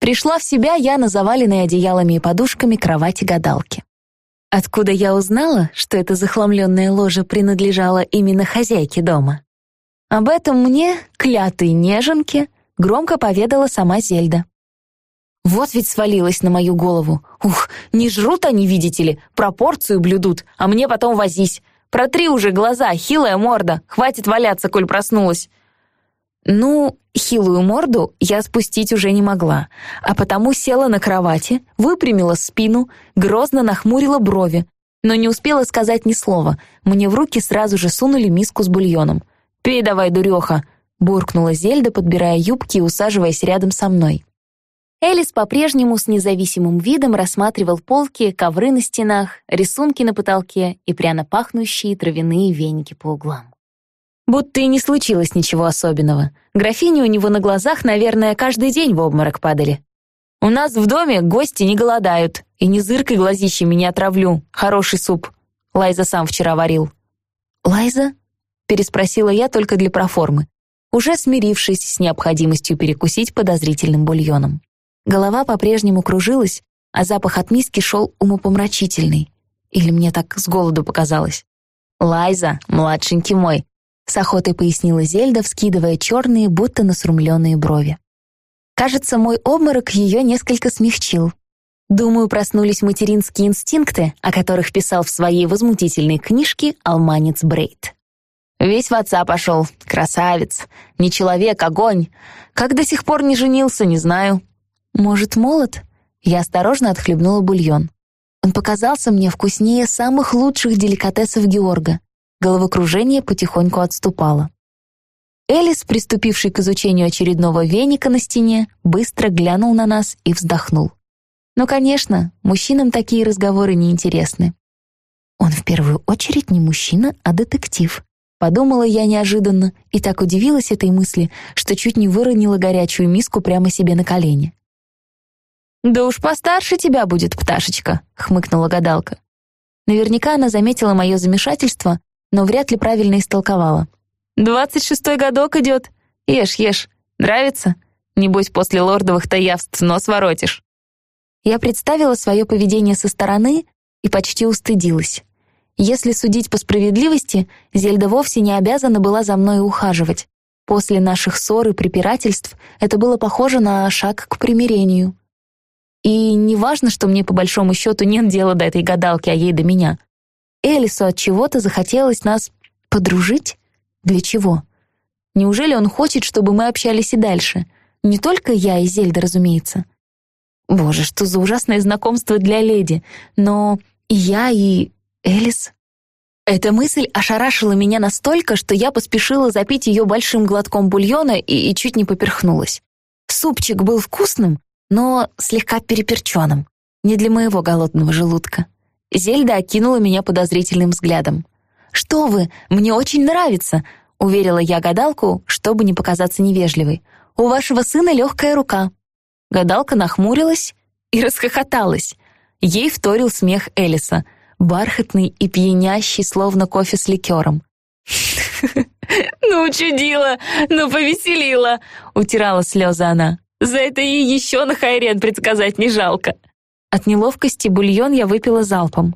Пришла в себя я на заваленной одеялами и подушками кровати гадалки. Откуда я узнала, что это захламленное ложе принадлежало именно хозяйке дома? Об этом мне, клятой неженке, громко поведала сама Зельда. Вот ведь свалилась на мою голову. Ух, не жрут они, видите ли, пропорцию блюдут, а мне потом возись. Протри уже глаза, хилая морда, хватит валяться, коль проснулась. Ну, хилую морду я спустить уже не могла, а потому села на кровати, выпрямила спину, грозно нахмурила брови, но не успела сказать ни слова. Мне в руки сразу же сунули миску с бульоном. «Пей давай, дуреха!» — буркнула Зельда, подбирая юбки и усаживаясь рядом со мной. Элис по-прежнему с независимым видом рассматривал полки, ковры на стенах, рисунки на потолке и пряно пахнущие травяные веники по углам. Будто и не случилось ничего особенного. Графини у него на глазах, наверное, каждый день в обморок падали. «У нас в доме гости не голодают, и не зыркой глазищами не отравлю. Хороший суп. Лайза сам вчера варил». «Лайза?» — переспросила я только для проформы, уже смирившись с необходимостью перекусить подозрительным бульоном. Голова по-прежнему кружилась, а запах от миски шел умопомрачительный. Или мне так с голоду показалось. «Лайза, младшенький мой», — с охотой пояснила Зельда, вскидывая черные, будто насрумленные брови. Кажется, мой обморок ее несколько смягчил. Думаю, проснулись материнские инстинкты, о которых писал в своей возмутительной книжке алманец Брейд. Весь в отца пошел, красавец, не человек, огонь. Как до сих пор не женился, не знаю. «Может, молот?» Я осторожно отхлебнула бульон. Он показался мне вкуснее самых лучших деликатесов Георга. Головокружение потихоньку отступало. Элис, приступивший к изучению очередного веника на стене, быстро глянул на нас и вздохнул. Ну, конечно, мужчинам такие разговоры неинтересны. Он в первую очередь не мужчина, а детектив. Подумала я неожиданно и так удивилась этой мысли, что чуть не выронила горячую миску прямо себе на колени. «Да уж постарше тебя будет, пташечка», — хмыкнула гадалка. Наверняка она заметила мое замешательство, но вряд ли правильно истолковала. «Двадцать шестой годок идет. Ешь, ешь. Нравится? Небось, после лордовых-то явств нос воротишь». Я представила свое поведение со стороны и почти устыдилась. Если судить по справедливости, Зельда вовсе не обязана была за мной ухаживать. После наших ссор и препирательств это было похоже на шаг к примирению. И не важно, что мне по большому счету нет дела до этой гадалки, а ей до меня. Элису от чего-то захотелось нас подружить? Для чего? Неужели он хочет, чтобы мы общались и дальше? Не только я и Зельда, разумеется. Боже, что за ужасное знакомство для леди. Но и я, и Элис... Эта мысль ошарашила меня настолько, что я поспешила запить ее большим глотком бульона и, и чуть не поперхнулась. Супчик был вкусным, но слегка переперченным, не для моего голодного желудка. Зельда окинула меня подозрительным взглядом. «Что вы, мне очень нравится», — уверила я гадалку, чтобы не показаться невежливой. «У вашего сына легкая рука». Гадалка нахмурилась и расхохоталась. Ей вторил смех Элиса, бархатный и пьянящий, словно кофе с ликером. «Ну, чудила, ну, повеселила!» — утирала слезы она. За это и еще на Хайрен предсказать не жалко. От неловкости бульон я выпила залпом.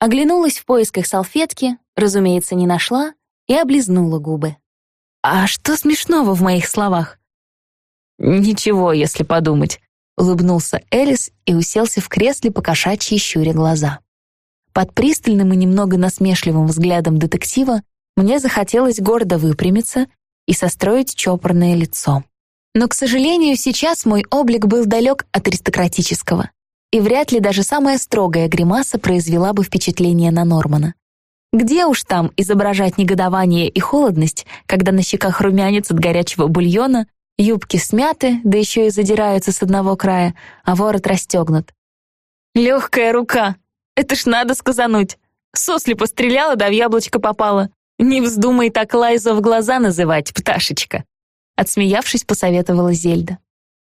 Оглянулась в поисках салфетки, разумеется, не нашла, и облизнула губы. А что смешного в моих словах? Ничего, если подумать. Улыбнулся Элис и уселся в кресле, покошачьи щуря глаза. Под пристальным и немного насмешливым взглядом детектива мне захотелось гордо выпрямиться и состроить чопорное лицо. Но, к сожалению, сейчас мой облик был далек от аристократического, и вряд ли даже самая строгая гримаса произвела бы впечатление на Нормана. Где уж там изображать негодование и холодность, когда на щеках румянец от горячего бульона, юбки смяты, да еще и задираются с одного края, а ворот расстегнут. «Легкая рука! Это ж надо сказануть! Сосли постреляла, да в яблочко попала! Не вздумай так Лайза в глаза называть, пташечка!» Отсмеявшись, посоветовала Зельда.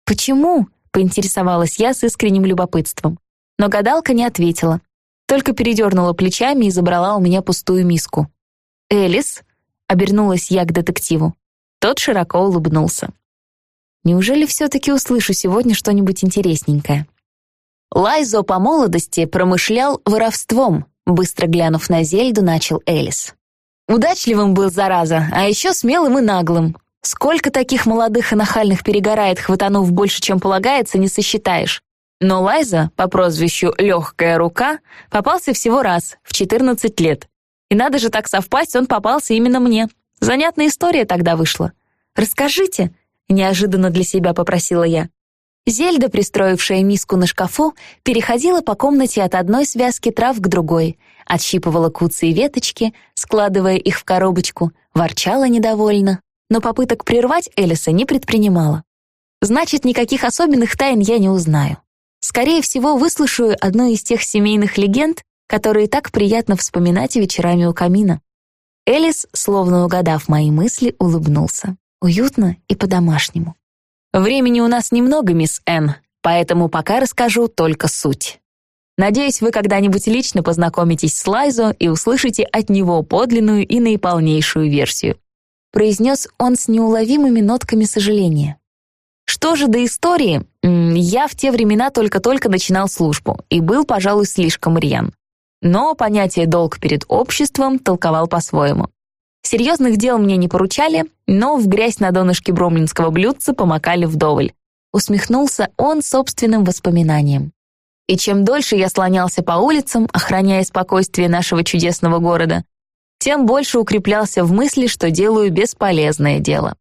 «Почему?» — поинтересовалась я с искренним любопытством. Но гадалка не ответила, только передернула плечами и забрала у меня пустую миску. «Элис?» — обернулась я к детективу. Тот широко улыбнулся. Неужели все-таки услышу сегодня что-нибудь интересненькое? Лайзо по молодости промышлял воровством, быстро глянув на Зельду, начал Элис. Удачливым был, зараза, а еще смелым и наглым. Сколько таких молодых и нахальных перегорает, хватанув больше, чем полагается, не сосчитаешь. Но Лайза, по прозвищу «Легкая рука», попался всего раз, в 14 лет. И надо же так совпасть, он попался именно мне. Занятная история тогда вышла. «Расскажите», — неожиданно для себя попросила я. Зельда, пристроившая миску на шкафу, переходила по комнате от одной связки трав к другой, отщипывала куцы и веточки, складывая их в коробочку, ворчала недовольно, но попыток прервать Элиса не предпринимала. Значит, никаких особенных тайн я не узнаю. Скорее всего, выслушаю одну из тех семейных легенд, которые так приятно вспоминать вечерами у камина. Элис, словно угадав мои мысли, улыбнулся. Уютно и по-домашнему. «Времени у нас немного, мисс Н, поэтому пока расскажу только суть. Надеюсь, вы когда-нибудь лично познакомитесь с Лайзо и услышите от него подлинную и наиполнейшую версию», произнес он с неуловимыми нотками сожаления. Что же до истории, я в те времена только-только начинал службу и был, пожалуй, слишком рьян. Но понятие «долг перед обществом» толковал по-своему. Серьезных дел мне не поручали, но в грязь на донышке бромлинского блюдца помакали вдоволь. Усмехнулся он собственным воспоминанием. И чем дольше я слонялся по улицам, охраняя спокойствие нашего чудесного города, тем больше укреплялся в мысли, что делаю бесполезное дело.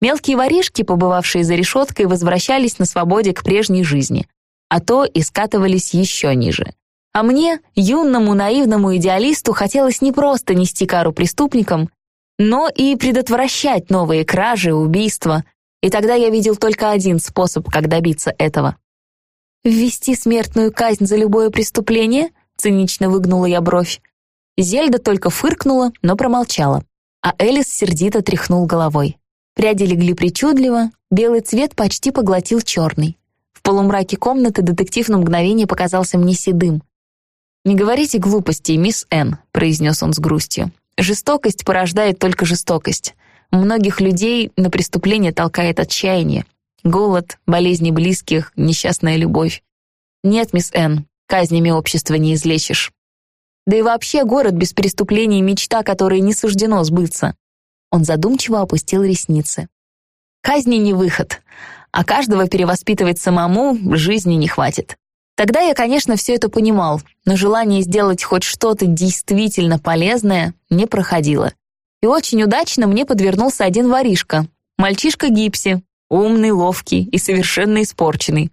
Мелкие воришки, побывавшие за решеткой, возвращались на свободе к прежней жизни, а то и скатывались еще ниже. А мне, юному наивному идеалисту, хотелось не просто нести кару преступникам, но и предотвращать новые кражи, убийства. И тогда я видел только один способ, как добиться этого. «Ввести смертную казнь за любое преступление?» — цинично выгнула я бровь. Зельда только фыркнула, но промолчала, а Элис сердито тряхнул головой. Пряди легли причудливо, белый цвет почти поглотил черный. В полумраке комнаты детектив на мгновение показался мне седым. «Не говорите глупостей, мисс Н», — произнес он с грустью. «Жестокость порождает только жестокость. Многих людей на преступление толкает отчаяние. Голод, болезни близких, несчастная любовь. Нет, мисс Н, казнями общества не излечишь. Да и вообще город без преступлений — мечта, которой не суждено сбыться. Он задумчиво опустил ресницы. Казни не выход, а каждого перевоспитывать самому жизни не хватит. Тогда я, конечно, все это понимал, но желание сделать хоть что-то действительно полезное не проходило. И очень удачно мне подвернулся один воришка. Мальчишка Гипси, умный, ловкий и совершенно испорченный.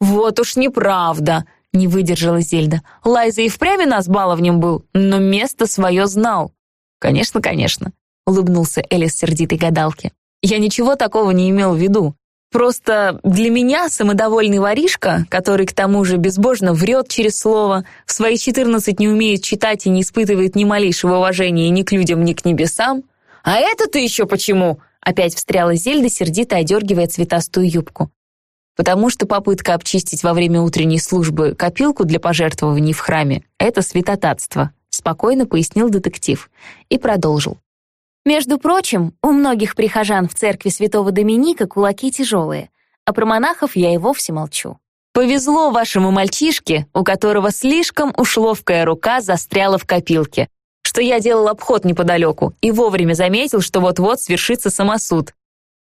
«Вот уж неправда!» — не выдержала Зельда. «Лайза и впрямь нас баловнем был, но место свое знал». «Конечно, конечно улыбнулся Элис сердитой гадалке. «Я ничего такого не имел в виду. Просто для меня самодовольный воришка, который к тому же безбожно врет через слово, в свои четырнадцать не умеет читать и не испытывает ни малейшего уважения ни к людям, ни к небесам. А это ты еще почему?» Опять встряла Зельда, сердито одергивая цветастую юбку. «Потому что попытка обчистить во время утренней службы копилку для пожертвований в храме — это святотатство», спокойно пояснил детектив и продолжил. Между прочим, у многих прихожан в церкви святого Доминика кулаки тяжелые, а про монахов я и вовсе молчу. Повезло вашему мальчишке, у которого слишком уж ловкая рука застряла в копилке, что я делал обход неподалеку и вовремя заметил, что вот-вот свершится самосуд.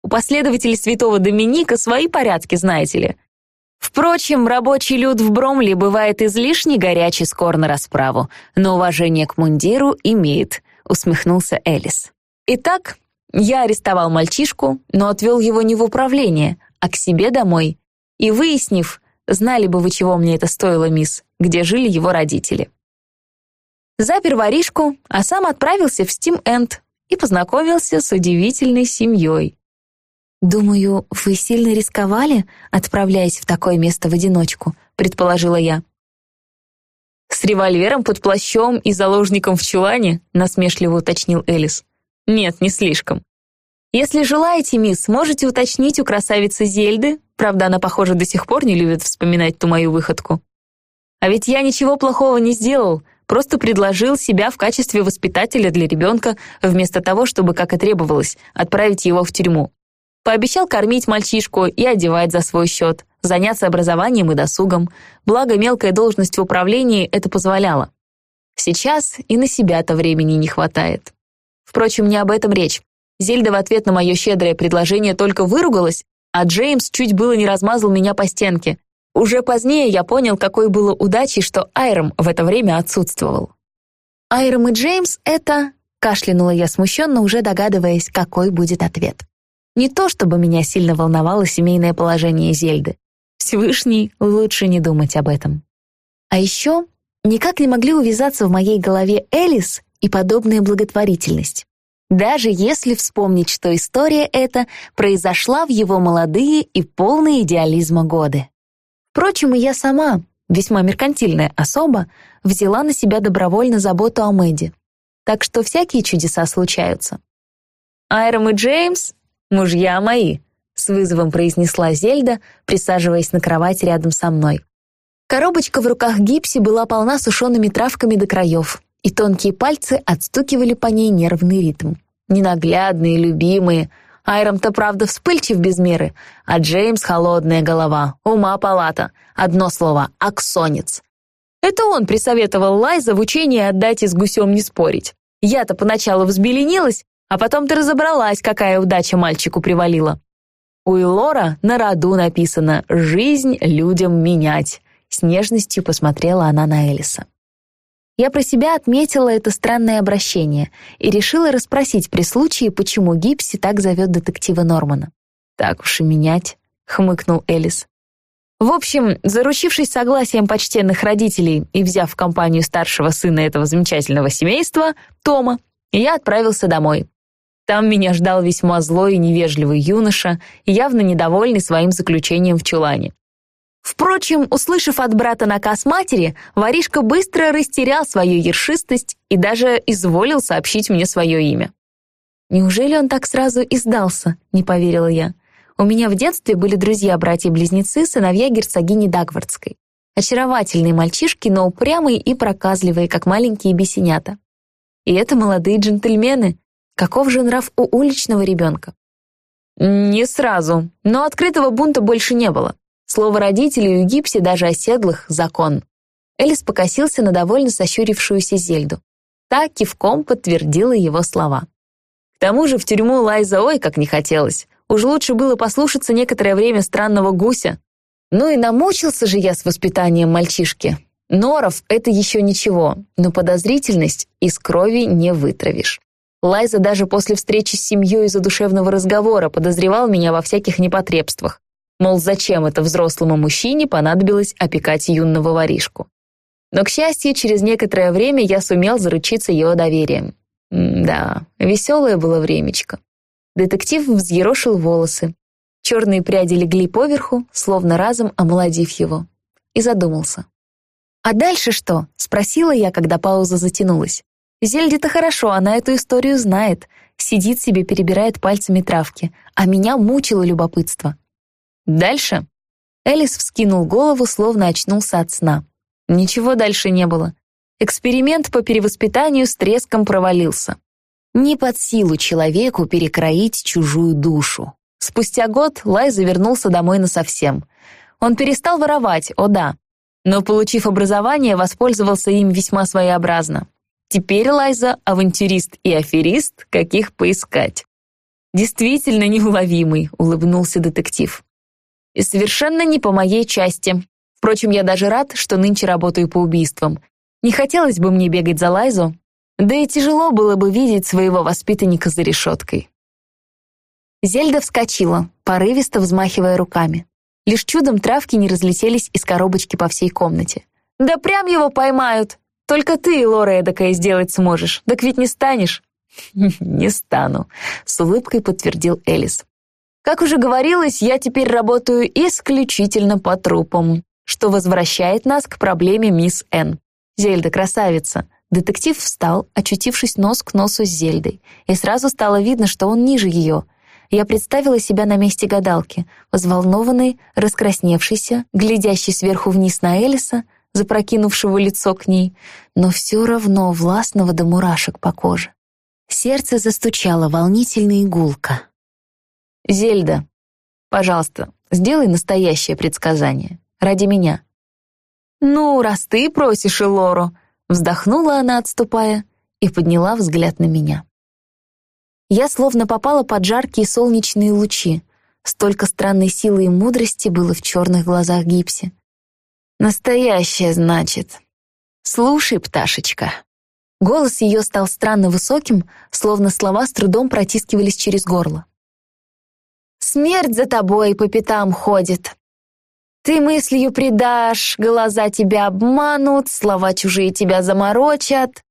У последователей святого Доминика свои порядки, знаете ли. Впрочем, рабочий люд в Бромли бывает излишне горячий скор на расправу, но уважение к мундиру имеет, усмехнулся Элис. Итак, я арестовал мальчишку, но отвел его не в управление, а к себе домой. И выяснив, знали бы вы, чего мне это стоило, мисс, где жили его родители. Запер воришку, а сам отправился в Стим-Энд и познакомился с удивительной семьей. «Думаю, вы сильно рисковали, отправляясь в такое место в одиночку», предположила я. «С револьвером под плащом и заложником в чулане?» насмешливо уточнил Элис. Нет, не слишком. Если желаете, мисс, можете уточнить у красавицы Зельды, правда, она, похоже, до сих пор не любит вспоминать ту мою выходку. А ведь я ничего плохого не сделал, просто предложил себя в качестве воспитателя для ребенка, вместо того, чтобы, как и требовалось, отправить его в тюрьму. Пообещал кормить мальчишку и одевать за свой счет, заняться образованием и досугом, благо мелкая должность в управлении это позволяла. Сейчас и на себя-то времени не хватает. Впрочем, не об этом речь. Зельда в ответ на мое щедрое предложение только выругалась, а Джеймс чуть было не размазал меня по стенке. Уже позднее я понял, какой было удачей, что Айром в это время отсутствовал. Айром и Джеймс — это... Кашлянула я смущенно, уже догадываясь, какой будет ответ. Не то чтобы меня сильно волновало семейное положение Зельды. Всевышний лучше не думать об этом. А еще никак не могли увязаться в моей голове Элис и подобная благотворительность. Даже если вспомнить, что история эта произошла в его молодые и полные идеализма годы. Впрочем, и я сама, весьма меркантильная особа, взяла на себя добровольно заботу о Мэдди. Так что всякие чудеса случаются. Айром и Джеймс — мужья мои, с вызовом произнесла Зельда, присаживаясь на кровать рядом со мной. Коробочка в руках Гипси была полна сушеными травками до краев, и тонкие пальцы отстукивали по ней нервный ритм. Ненаглядные, любимые. Айром-то, правда, вспыльчив без меры, а Джеймс — холодная голова, ума палата. Одно слово — аксонец. Это он присоветовал Лайза в учении отдать и с гусем не спорить. Я-то поначалу взбеленилась, а потом ты разобралась, какая удача мальчику привалила. У Элора на роду написано «Жизнь людям менять». С нежностью посмотрела она на Элиса. Я про себя отметила это странное обращение и решила расспросить при случае, почему Гипси так зовет детектива Нормана. «Так уж и менять», — хмыкнул Элис. В общем, заручившись согласием почтенных родителей и взяв в компанию старшего сына этого замечательного семейства, Тома, я отправился домой. Там меня ждал весьма злой и невежливый юноша, явно недовольный своим заключением в чулане. Впрочем, услышав от брата наказ матери, воришка быстро растерял свою ершистость и даже изволил сообщить мне свое имя. «Неужели он так сразу и сдался?» — не поверила я. «У меня в детстве были друзья-братья-близнецы, сыновья герцогини Дагвардской. Очаровательные мальчишки, но упрямые и проказливые, как маленькие бесенята. И это молодые джентльмены, Каков же нрав у уличного ребенка? Не сразу, но открытого бунта больше не было. Слово родителей у Гипси даже оседлых — закон. Элис покосился на довольно сощурившуюся Зельду. Та кивком подтвердила его слова. К тому же в тюрьму Лайза ой как не хотелось. Уж лучше было послушаться некоторое время странного гуся. Ну и намучился же я с воспитанием мальчишки. Норов — это еще ничего, но подозрительность из крови не вытравишь. Лайза даже после встречи с семьей из-за душевного разговора подозревал меня во всяких непотребствах. Мол, зачем это взрослому мужчине понадобилось опекать юного воришку. Но, к счастью, через некоторое время я сумел заручиться его доверием. М да, веселое было времечко. Детектив взъерошил волосы. Черные пряди легли поверху, словно разом омолодив его. И задумался. «А дальше что?» — спросила я, когда пауза затянулась. Зельде-то хорошо, она эту историю знает. Сидит себе, перебирает пальцами травки, а меня мучило любопытство. Дальше? Элис вскинул голову, словно очнулся от сна. Ничего дальше не было. Эксперимент по перевоспитанию с треском провалился. Не под силу человеку перекроить чужую душу. Спустя год Лай завернулся домой насовсем. Он перестал воровать, о да, но, получив образование, воспользовался им весьма своеобразно. Теперь Лайза — авантюрист и аферист, каких поискать. «Действительно неуловимый», — улыбнулся детектив. «И совершенно не по моей части. Впрочем, я даже рад, что нынче работаю по убийствам. Не хотелось бы мне бегать за Лайзу, да и тяжело было бы видеть своего воспитанника за решеткой». Зельда вскочила, порывисто взмахивая руками. Лишь чудом травки не разлетелись из коробочки по всей комнате. «Да прям его поймают!» Только ты, Лора, эдакое сделать сможешь. Так ведь не станешь?» «Не стану», — с улыбкой подтвердил Элис. «Как уже говорилось, я теперь работаю исключительно по трупам, что возвращает нас к проблеме мисс Н. Зельда красавица». Детектив встал, очутившись нос к носу с Зельдой, и сразу стало видно, что он ниже ее. Я представила себя на месте гадалки, взволнованной, раскрасневшейся, глядящей сверху вниз на Элиса, запрокинувшего лицо к ней, но все равно властного до мурашек по коже. Сердце застучало волнительно и. «Зельда, пожалуйста, сделай настоящее предсказание. Ради меня». «Ну, раз ты просишь Элору», — вздохнула она, отступая, и подняла взгляд на меня. Я словно попала под жаркие солнечные лучи. Столько странной силы и мудрости было в черных глазах Гипси. «Настоящее, значит. Слушай, пташечка». Голос ее стал странно высоким, словно слова с трудом протискивались через горло. «Смерть за тобой по пятам ходит. Ты мыслью предашь, глаза тебя обманут, слова чужие тебя заморочат.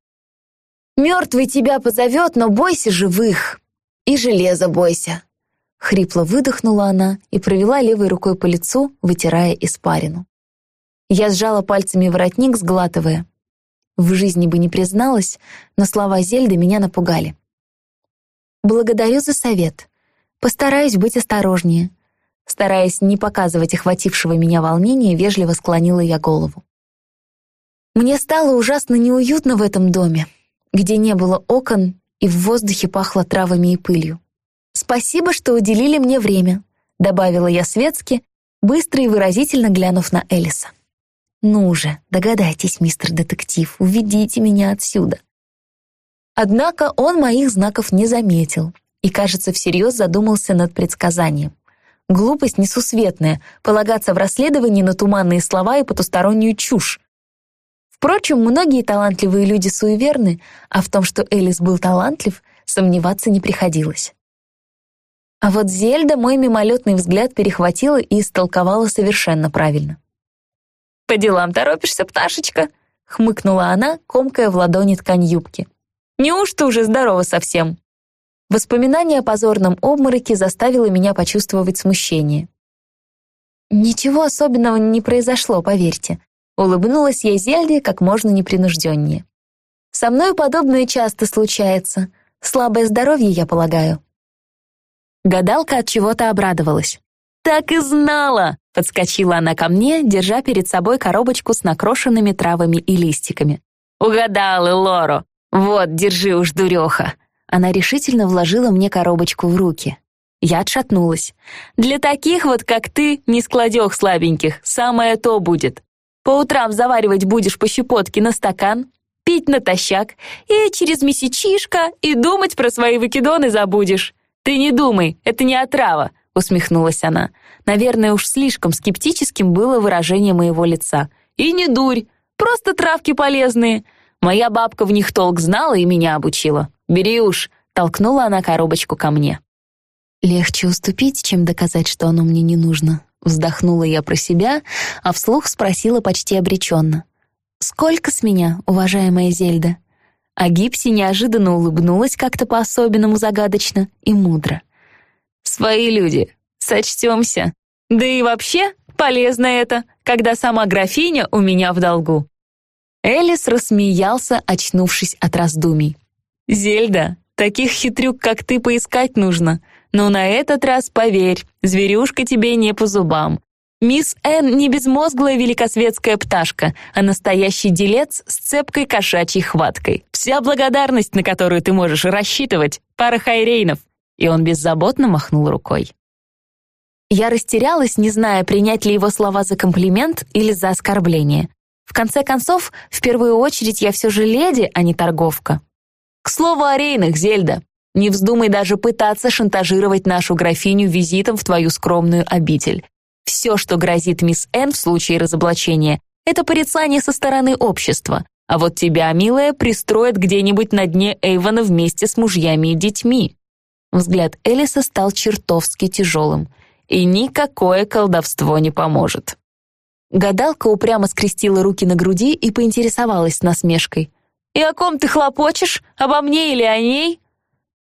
Мертвый тебя позовет, но бойся живых. И железа бойся. Хрипло выдохнула она и провела левой рукой по лицу, вытирая испарину. Я сжала пальцами воротник, сглатывая. В жизни бы не призналась, но слова Зельды меня напугали. «Благодарю за совет. Постараюсь быть осторожнее». Стараясь не показывать охватившего меня волнения, вежливо склонила я голову. Мне стало ужасно неуютно в этом доме где не было окон и в воздухе пахло травами и пылью. «Спасибо, что уделили мне время», — добавила я светски, быстро и выразительно глянув на Элиса. «Ну же, догадайтесь, мистер детектив, уведите меня отсюда». Однако он моих знаков не заметил и, кажется, всерьез задумался над предсказанием. Глупость несусветная — полагаться в расследовании на туманные слова и потустороннюю чушь, Впрочем, многие талантливые люди суеверны, а в том, что Элис был талантлив, сомневаться не приходилось. А вот Зельда мой мимолетный взгляд перехватила и истолковала совершенно правильно. «По делам торопишься, пташечка?» — хмыкнула она, комкая в ладони ткань юбки. «Неужто уже здорова совсем?» Воспоминание о позорном обмороке заставило меня почувствовать смущение. Ничего особенного не произошло, поверьте. Улыбнулась я Зельде как можно непринужденнее. «Со мной подобное часто случается. Слабое здоровье, я полагаю». Гадалка от чего-то обрадовалась. «Так и знала!» — подскочила она ко мне, держа перед собой коробочку с накрошенными травами и листиками. «Угадала, Лору! Вот, держи уж, дуреха!» Она решительно вложила мне коробочку в руки. Я отшатнулась. «Для таких вот, как ты, не складех слабеньких, самое то будет. По утрам заваривать будешь по щепотке на стакан, пить натощак, и через месячишко и думать про свои выкидоны забудешь. Ты не думай, это не отрава, усмехнулась она. Наверное, уж слишком скептическим было выражение моего лица. И не дурь, просто травки полезные. Моя бабка в них толк знала и меня обучила. Бери уж, толкнула она коробочку ко мне. Легче уступить, чем доказать, что оно мне не нужно, Вздохнула я про себя, а вслух спросила почти обреченно. «Сколько с меня, уважаемая Зельда?» А Гипси неожиданно улыбнулась как-то по-особенному загадочно и мудро. «Свои люди, сочтемся. Да и вообще полезно это, когда сама графиня у меня в долгу». Элис рассмеялся, очнувшись от раздумий. «Зельда, таких хитрюк, как ты, поискать нужно. Но на этот раз, поверь, зверюшка тебе не по зубам. Мисс Н не безмозглая великосветская пташка, а настоящий делец с цепкой кошачьей хваткой. Вся благодарность, на которую ты можешь рассчитывать, пара хайрейнов. И он беззаботно махнул рукой. Я растерялась, не зная, принять ли его слова за комплимент или за оскорбление. В конце концов, в первую очередь я все же леди, а не торговка. К слову о рейнах, Зельда. Не вздумай даже пытаться шантажировать нашу графиню визитом в твою скромную обитель. Все, что грозит мисс Н в случае разоблачения, это порицание со стороны общества. А вот тебя, милая, пристроят где-нибудь на дне Эйвона вместе с мужьями и детьми». Взгляд Элиса стал чертовски тяжелым. «И никакое колдовство не поможет». Гадалка упрямо скрестила руки на груди и поинтересовалась с насмешкой. «И о ком ты хлопочешь? Обо мне или о ней?»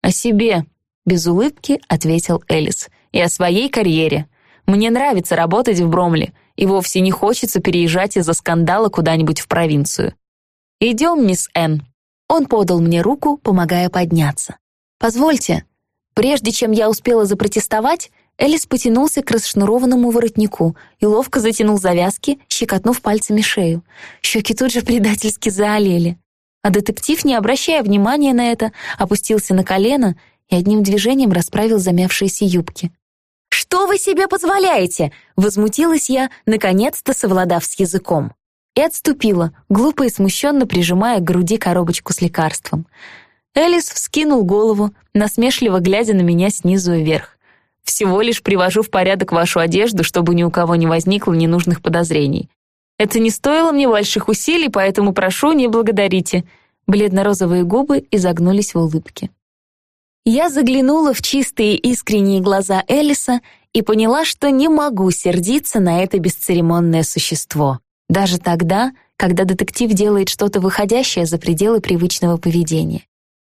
«О себе», — без улыбки ответил Элис. «И о своей карьере. Мне нравится работать в Бромле, и вовсе не хочется переезжать из-за скандала куда-нибудь в провинцию. Идем, мисс Н». Он подал мне руку, помогая подняться. «Позвольте». Прежде чем я успела запротестовать, Элис потянулся к расшнурованному воротнику и ловко затянул завязки, щекотнув пальцами шею. Щеки тут же предательски заолели. А детектив, не обращая внимания на это, опустился на колено и одним движением расправил замявшиеся юбки. что вы себе позволяете?» Возмутилась я, наконец-то совладав с языком. И отступила, глупо и смущенно прижимая к груди коробочку с лекарством. Элис вскинул голову, насмешливо глядя на меня снизу вверх. «Всего лишь привожу в порядок вашу одежду, чтобы ни у кого не возникло ненужных подозрений. Это не стоило мне больших усилий, поэтому прошу, не благодарите». Бледно-розовые губы изогнулись в улыбке. Я заглянула в чистые искренние глаза Элиса и поняла, что не могу сердиться на это бесцеремонное существо. Даже тогда, когда детектив делает что-то выходящее за пределы привычного поведения.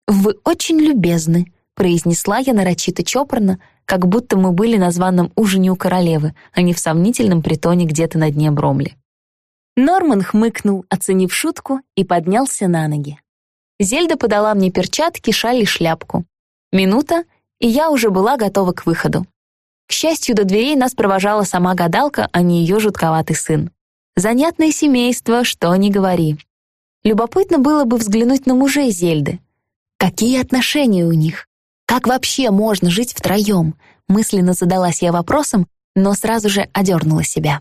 «Вы очень любезны», — произнесла я нарочито чопорно, как будто мы были на званом ужине у королевы, а не в сомнительном притоне где-то на дне Бромли. Норман хмыкнул, оценив шутку, и поднялся на ноги. Зельда подала мне перчатки, шаль и шляпку. Минута, и я уже была готова к выходу. К счастью, до дверей нас провожала сама гадалка, а не ее жутковатый сын. Занятное семейство, что ни говори. Любопытно было бы взглянуть на мужей Зельды. Какие отношения у них? Как вообще можно жить втроем? Мысленно задалась я вопросом, но сразу же одернула себя.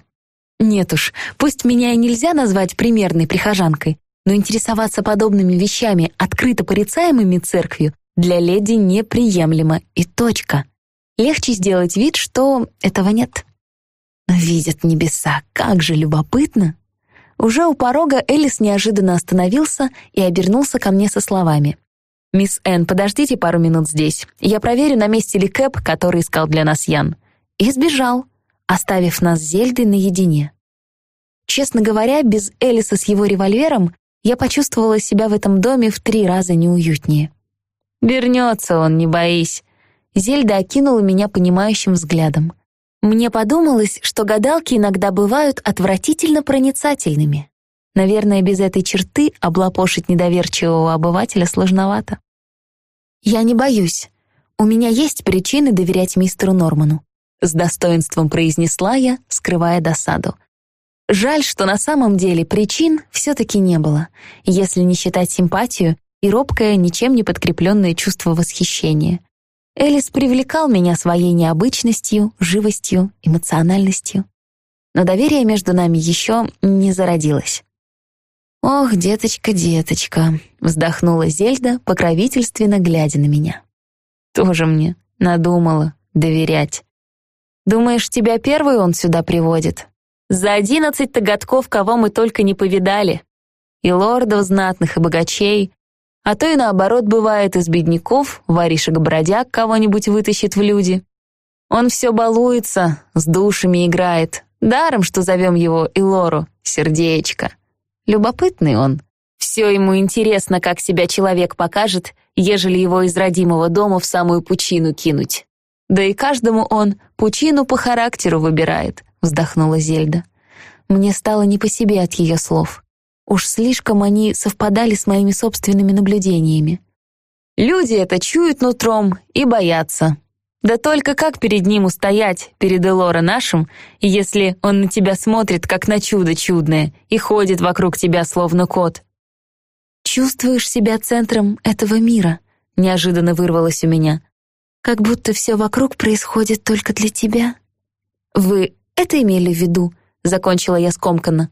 Нет уж, пусть меня и нельзя назвать примерной прихожанкой, но интересоваться подобными вещами, открыто порицаемыми церковью, для леди неприемлемо, и точка. Легче сделать вид, что этого нет. Видят небеса, как же любопытно. Уже у порога Элис неожиданно остановился и обернулся ко мне со словами. «Мисс Энн, подождите пару минут здесь. Я проверю, на месте ли Кэп, который искал для нас Ян». И сбежал оставив нас с Зельдой наедине. Честно говоря, без Элиса с его револьвером я почувствовала себя в этом доме в три раза неуютнее. «Вернется он, не боись». Зельда окинула меня понимающим взглядом. Мне подумалось, что гадалки иногда бывают отвратительно проницательными. Наверное, без этой черты облапошить недоверчивого обывателя сложновато. «Я не боюсь. У меня есть причины доверять мистеру Норману. С достоинством произнесла я, скрывая досаду. Жаль, что на самом деле причин все-таки не было, если не считать симпатию и робкое, ничем не подкрепленное чувство восхищения. Элис привлекал меня своей необычностью, живостью, эмоциональностью. Но доверие между нами еще не зародилось. «Ох, деточка, деточка», — вздохнула Зельда, покровительственно глядя на меня. «Тоже мне надумала доверять». Думаешь, тебя первый он сюда приводит? За одиннадцать-то годков кого мы только не повидали. И лордов знатных, и богачей. А то и наоборот бывает, из бедняков воришек-бродяг кого-нибудь вытащит в люди. Он все балуется, с душами играет. Даром, что зовем его Илору, сердечко. Любопытный он. Все ему интересно, как себя человек покажет, ежели его из родимого дома в самую пучину кинуть. Да и каждому он пучину по характеру выбирает», — вздохнула Зельда. Мне стало не по себе от ее слов. Уж слишком они совпадали с моими собственными наблюдениями. Люди это чуют нутром и боятся. Да только как перед ним устоять, перед Элора нашим, если он на тебя смотрит, как на чудо чудное, и ходит вокруг тебя, словно кот? «Чувствуешь себя центром этого мира?» — неожиданно вырвалось у меня как будто все вокруг происходит только для тебя. Вы это имели в виду? Закончила я скомканно.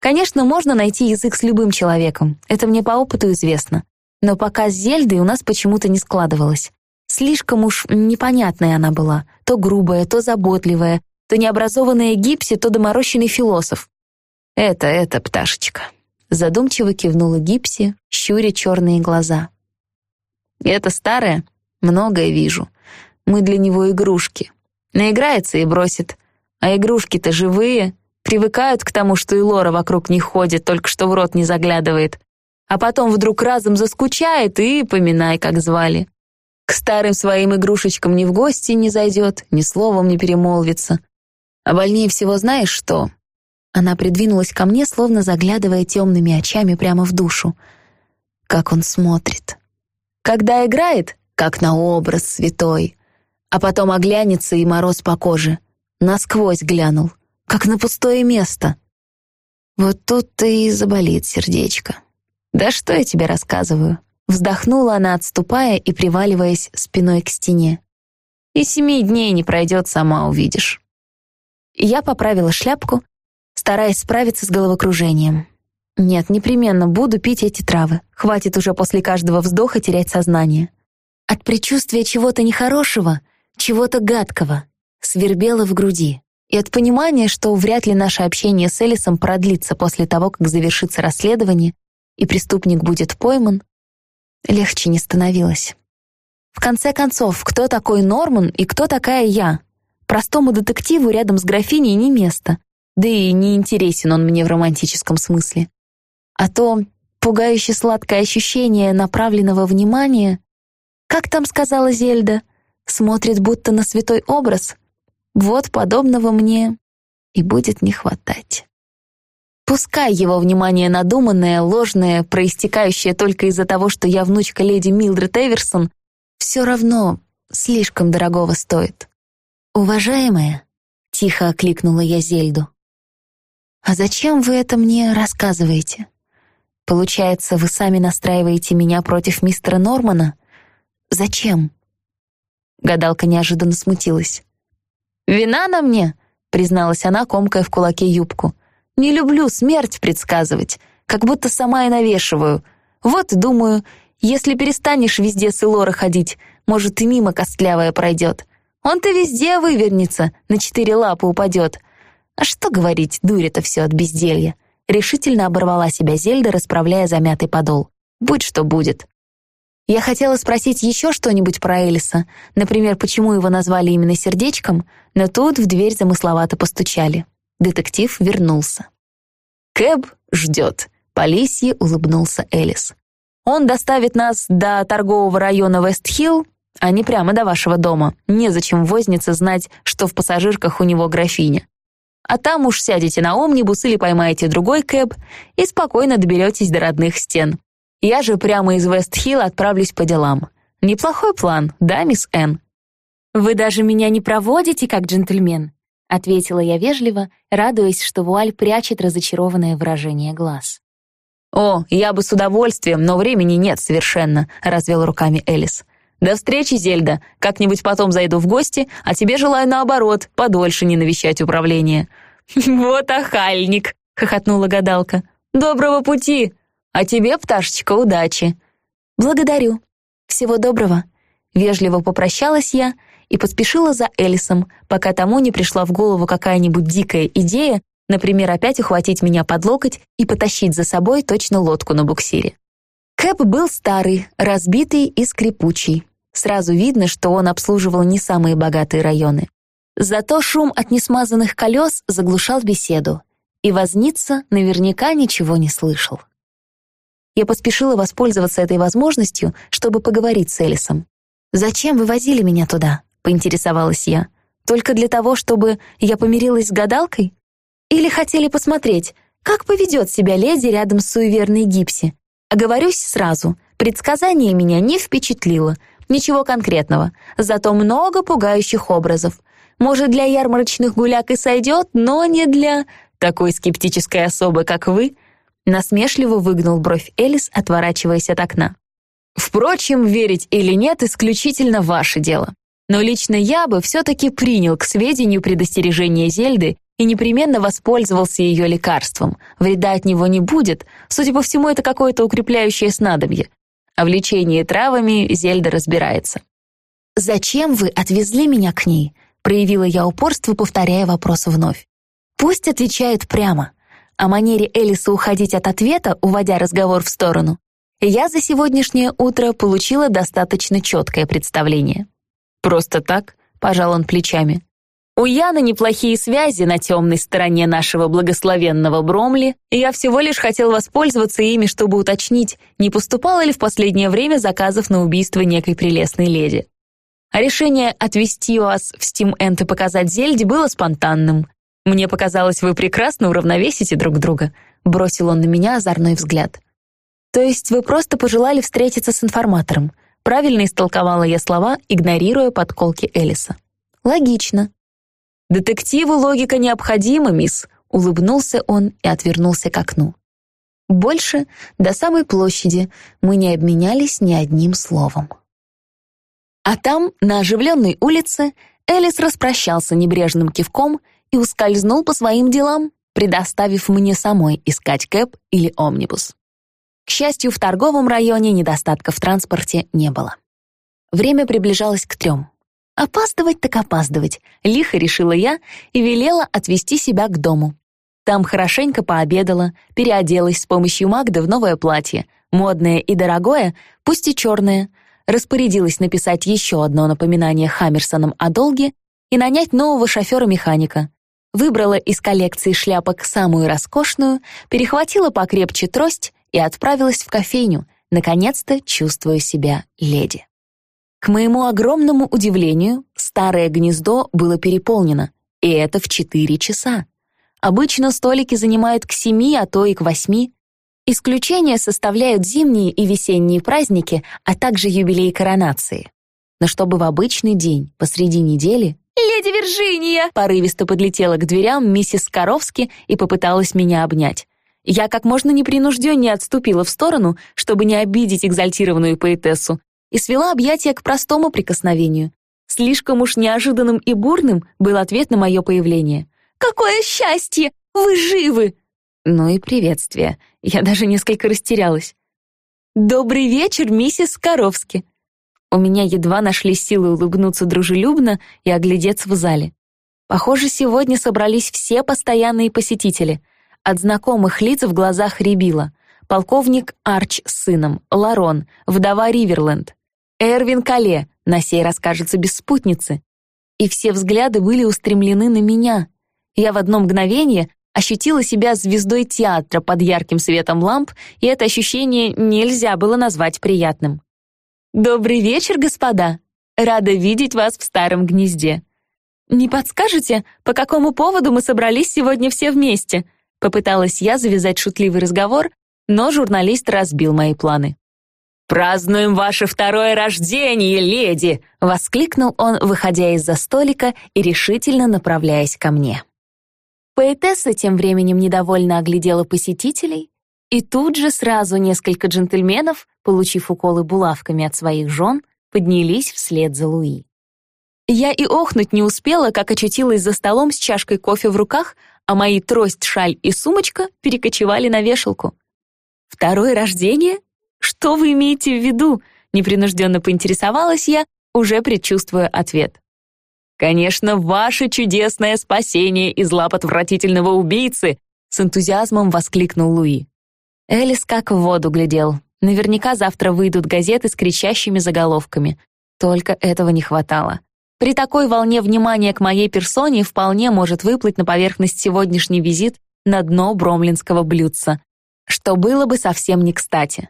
Конечно, можно найти язык с любым человеком, это мне по опыту известно. Но пока с Зельдой у нас почему-то не складывалось. Слишком уж непонятная она была, то грубая, то заботливая, то необразованная гипси, то доморощенный философ. «Это, это, пташечка», — задумчиво кивнула гипси, щуря черные глаза. «Это старая, Многое вижу. Мы для него игрушки. Наиграется и бросит. А игрушки-то живые, привыкают к тому, что и Лора вокруг них ходит, только что в рот не заглядывает. А потом вдруг разом заскучает и поминай, как звали. К старым своим игрушечкам ни в гости не зайдет, ни словом не перемолвится. А больнее всего знаешь что? Она придвинулась ко мне, словно заглядывая темными очами прямо в душу. Как он смотрит. Когда играет, как на образ святой. А потом оглянется и мороз по коже. Насквозь глянул, как на пустое место. Вот тут-то и заболит сердечко. Да что я тебе рассказываю? Вздохнула она, отступая и приваливаясь спиной к стене. И семи дней не пройдет, сама увидишь. Я поправила шляпку, стараясь справиться с головокружением. Нет, непременно буду пить эти травы. Хватит уже после каждого вздоха терять сознание. От предчувствия чего-то нехорошего, чего-то гадкого, свербело в груди. И от понимания, что вряд ли наше общение с Элисом продлится после того, как завершится расследование, и преступник будет пойман, легче не становилось. В конце концов, кто такой Норман и кто такая я? Простому детективу рядом с графиней не место, да и не интересен он мне в романтическом смысле. А то пугающе сладкое ощущение направленного внимания, как там сказала Зельда, смотрит будто на святой образ, вот подобного мне и будет не хватать. Пускай его внимание надуманное, ложное, проистекающее только из-за того, что я внучка леди Милдред Эверсон, все равно слишком дорогого стоит. «Уважаемая», — тихо окликнула я Зельду, «а зачем вы это мне рассказываете? Получается, вы сами настраиваете меня против мистера Нормана? Зачем?» Гадалка неожиданно смутилась. «Вина на мне», — призналась она, комкая в кулаке юбку. «Не люблю смерть предсказывать, как будто сама и навешиваю. Вот, думаю, если перестанешь везде с Илора ходить, может, и мимо костлявая пройдет. Он-то везде вывернется, на четыре лапы упадет. А что говорить, дурь это все от безделья». Решительно оборвала себя Зельда, расправляя замятый подол. «Будь что будет». Я хотела спросить еще что-нибудь про Элиса, например, почему его назвали именно сердечком, но тут в дверь замысловато постучали. Детектив вернулся. «Кэб ждет», — Полисье улыбнулся Элис. «Он доставит нас до торгового района Вест-Хилл, а не прямо до вашего дома. Незачем вознице знать, что в пассажирках у него графиня. А там уж сядете на омнибус или поймаете другой кэб и спокойно доберетесь до родных стен. Я же прямо из Вест-Хилла отправлюсь по делам. Неплохой план, да, мисс Энн?» «Вы даже меня не проводите как джентльмен», — ответила я вежливо, радуясь, что вуаль прячет разочарованное выражение глаз. «О, я бы с удовольствием, но времени нет совершенно», — развел руками Элис. «До встречи, Зельда. Как-нибудь потом зайду в гости, а тебе желаю наоборот, подольше не навещать управление». «Вот охальник», — хохотнула гадалка. «Доброго пути!» А тебе, пташечка, удачи!» «Благодарю. Всего доброго!» Вежливо попрощалась я и поспешила за Элисом, пока тому не пришла в голову какая-нибудь дикая идея, например, опять ухватить меня под локоть и потащить за собой точно лодку на буксире. Кэп был старый, разбитый и скрипучий. Сразу видно, что он обслуживал не самые богатые районы. Зато шум от несмазанных колес заглушал беседу, и возница наверняка ничего не слышал. Я поспешила воспользоваться этой возможностью, чтобы поговорить с Элисом. «Зачем вы возили меня туда?» — поинтересовалась я. «Только для того, чтобы я помирилась с гадалкой? Или хотели посмотреть, как поведет себя леди рядом с суеверной Гипси? Оговорюсь сразу, предсказание меня не впечатлило, ничего конкретного, зато много пугающих образов. Может, для ярмарочных гуляк и сойдет, но не для такой скептической особы, как вы, Насмешливо выгнул бровь Элис, отворачиваясь от окна. «Впрочем, верить или нет, исключительно ваше дело. Но лично я бы все-таки принял к сведению предостережение Зельды и непременно воспользовался ее лекарством. Вреда от него не будет, судя по всему, это какое-то укрепляющее снадобье. А в лечении травами Зельда разбирается. «Зачем вы отвезли меня к ней?» проявила я упорство, повторяя вопрос вновь. «Пусть отвечает прямо. О манере Элиса уходить от ответа, уводя разговор в сторону, я за сегодняшнее утро получила достаточно четкое представление. «Просто так?» — пожал он плечами. «У Яны неплохие связи на темной стороне нашего благословенного Бромли, и я всего лишь хотел воспользоваться ими, чтобы уточнить, не поступало ли в последнее время заказов на убийство некой прелестной леди. А решение отвезти вас в Стим-Энд и показать Зельде было спонтанным. «Мне показалось, вы прекрасно уравновесите друг друга», — бросил он на меня озорной взгляд. «То есть вы просто пожелали встретиться с информатором?» Правильно истолковала я слова, игнорируя подколки Элиса. «Логично». «Детективу логика необходима, мисс», — улыбнулся он и отвернулся к окну. Больше, до самой площади, мы не обменялись ни одним словом. А там, на оживленной улице, Элис распрощался небрежным кивком и ускользнул по своим делам, предоставив мне самой искать кэб или омнибус. К счастью, в торговом районе недостатка в транспорте не было. Время приближалось к трем. Опаздывать так опаздывать, лихо решила я и велела отвезти себя к дому. Там хорошенько пообедала, переоделась с помощью Магды в новое платье, модное и дорогое, пусть и черное, распорядилась написать еще одно напоминание Хаммерсонам о долге и нанять нового шофера-механика. Выбрала из коллекции шляпок самую роскошную, перехватила покрепче трость и отправилась в кофейню, наконец-то чувствуя себя леди. К моему огромному удивлению, старое гнездо было переполнено, и это в четыре часа. Обычно столики занимают к семи, а то и к восьми. Исключения составляют зимние и весенние праздники, а также юбилей коронации. Но чтобы в обычный день, посреди недели, «Леди Виржиния!» порывисто подлетела к дверям миссис Коровски и попыталась меня обнять. Я как можно непринужденнее отступила в сторону, чтобы не обидеть экзальтированную поэтессу, и свела объятия к простому прикосновению. Слишком уж неожиданным и бурным был ответ на мое появление. «Какое счастье! Вы живы!» Ну и приветствие. Я даже несколько растерялась. «Добрый вечер, миссис Коровски!» У меня едва нашли силы улыбнуться дружелюбно и оглядеться в зале. Похоже, сегодня собрались все постоянные посетители. От знакомых лиц в глазах рябило. Полковник Арч с сыном, Ларон, вдова Риверленд, Эрвин Кале, на сей раз, кажется, без спутницы. И все взгляды были устремлены на меня. Я в одно мгновение ощутила себя звездой театра под ярким светом ламп, и это ощущение нельзя было назвать приятным. «Добрый вечер, господа! Рада видеть вас в старом гнезде. Не подскажете, по какому поводу мы собрались сегодня все вместе?» Попыталась я завязать шутливый разговор, но журналист разбил мои планы. «Празднуем ваше второе рождение, леди!» — воскликнул он, выходя из-за столика и решительно направляясь ко мне. Поэтесса тем временем недовольно оглядела посетителей, и тут же сразу несколько джентльменов, получив уколы булавками от своих жен, поднялись вслед за Луи. Я и охнуть не успела, как очутилась за столом с чашкой кофе в руках, а мои трость, шаль и сумочка перекочевали на вешалку. «Второе рождение? Что вы имеете в виду?» Непринужденно поинтересовалась я, уже предчувствуя ответ. «Конечно, ваше чудесное спасение из лап отвратительного убийцы!» С энтузиазмом воскликнул Луи. Элис как в воду глядел. Наверняка завтра выйдут газеты с кричащими заголовками. Только этого не хватало. При такой волне внимания к моей персоне вполне может выплыть на поверхность сегодняшний визит на дно бромлинского блюдца, что было бы совсем не кстати.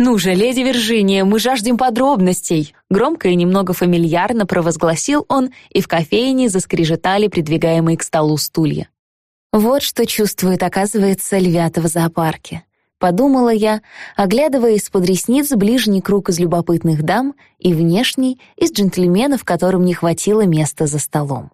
«Ну же, леди Виржиния, мы жаждем подробностей!» Громко и немного фамильярно провозгласил он, и в кофейне заскрежетали придвигаемые к столу стулья. Вот что чувствует, оказывается, львята в зоопарке. Подумала я, оглядывая из-под ресниц ближний круг из любопытных дам и внешний из джентльменов, которым не хватило места за столом.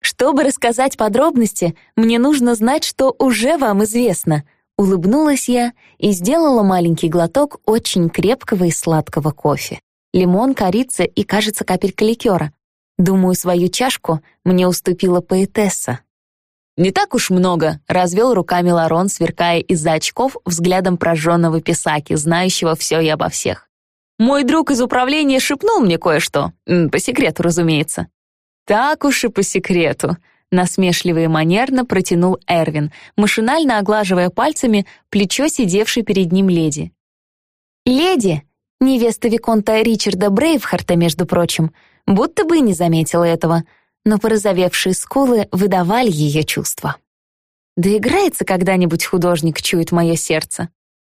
Чтобы рассказать подробности, мне нужно знать, что уже вам известно — Улыбнулась я и сделала маленький глоток очень крепкого и сладкого кофе. Лимон, корица и, кажется, капелька ликера. Думаю, свою чашку мне уступила поэтесса. «Не так уж много», — развел руками Ларон, сверкая из-за очков взглядом прожженного писаки, знающего все и обо всех. «Мой друг из управления шепнул мне кое-что. По секрету, разумеется». «Так уж и по секрету», насмешливо и манерно протянул Эрвин, машинально оглаживая пальцами плечо сидевшей перед ним леди. «Леди!» Невеста Виконта Ричарда Брейвхарта, между прочим, будто бы не заметила этого, но порозовевшие скулы выдавали ее чувства. Да играется когда-нибудь художник, чует мое сердце.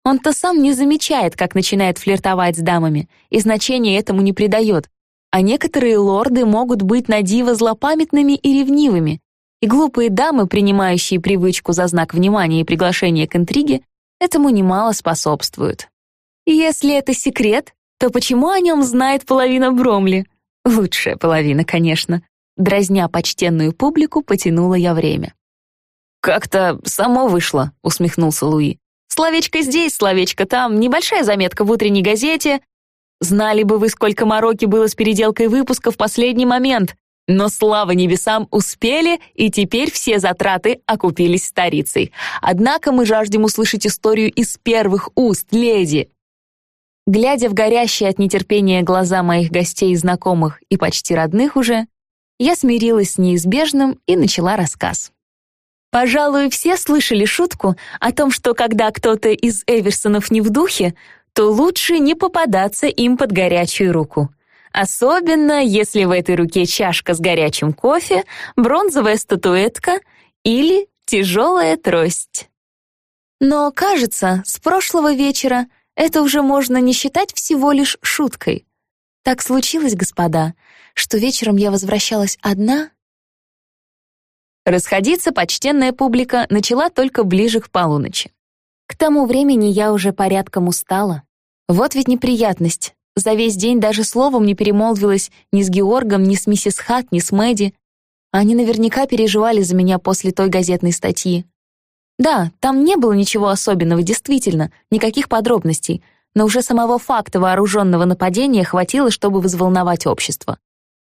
Он-то сам не замечает, как начинает флиртовать с дамами, и значения этому не придает, а некоторые лорды могут быть на диво злопамятными и ревнивыми, и глупые дамы, принимающие привычку за знак внимания и приглашение к интриге, этому немало способствуют. Если это секрет, то почему о нем знает половина Бромли? Лучшая половина, конечно. Дразня почтенную публику, потянула я время. «Как-то само вышло», — усмехнулся Луи. «Словечко здесь, словечко там, небольшая заметка в утренней газете, Знали бы вы, сколько мороки было с переделкой выпуска в последний момент. Но слава небесам успели, и теперь все затраты окупились старицей. Однако мы жаждем услышать историю из первых уст, леди. Глядя в горящие от нетерпения глаза моих гостей и знакомых и почти родных уже, я смирилась с неизбежным и начала рассказ. Пожалуй, все слышали шутку о том, что когда кто-то из Эверсонов не в духе, то лучше не попадаться им под горячую руку. Особенно, если в этой руке чашка с горячим кофе, бронзовая статуэтка или тяжелая трость. Но, кажется, с прошлого вечера это уже можно не считать всего лишь шуткой. Так случилось, господа, что вечером я возвращалась одна. Расходиться почтенная публика начала только ближе к полуночи. К тому времени я уже порядком устала. Вот ведь неприятность. За весь день даже словом не перемолвилась ни с Георгом, ни с миссис Хат, ни с Мэдди. Они наверняка переживали за меня после той газетной статьи. Да, там не было ничего особенного, действительно, никаких подробностей, но уже самого факта вооруженного нападения хватило, чтобы взволновать общество.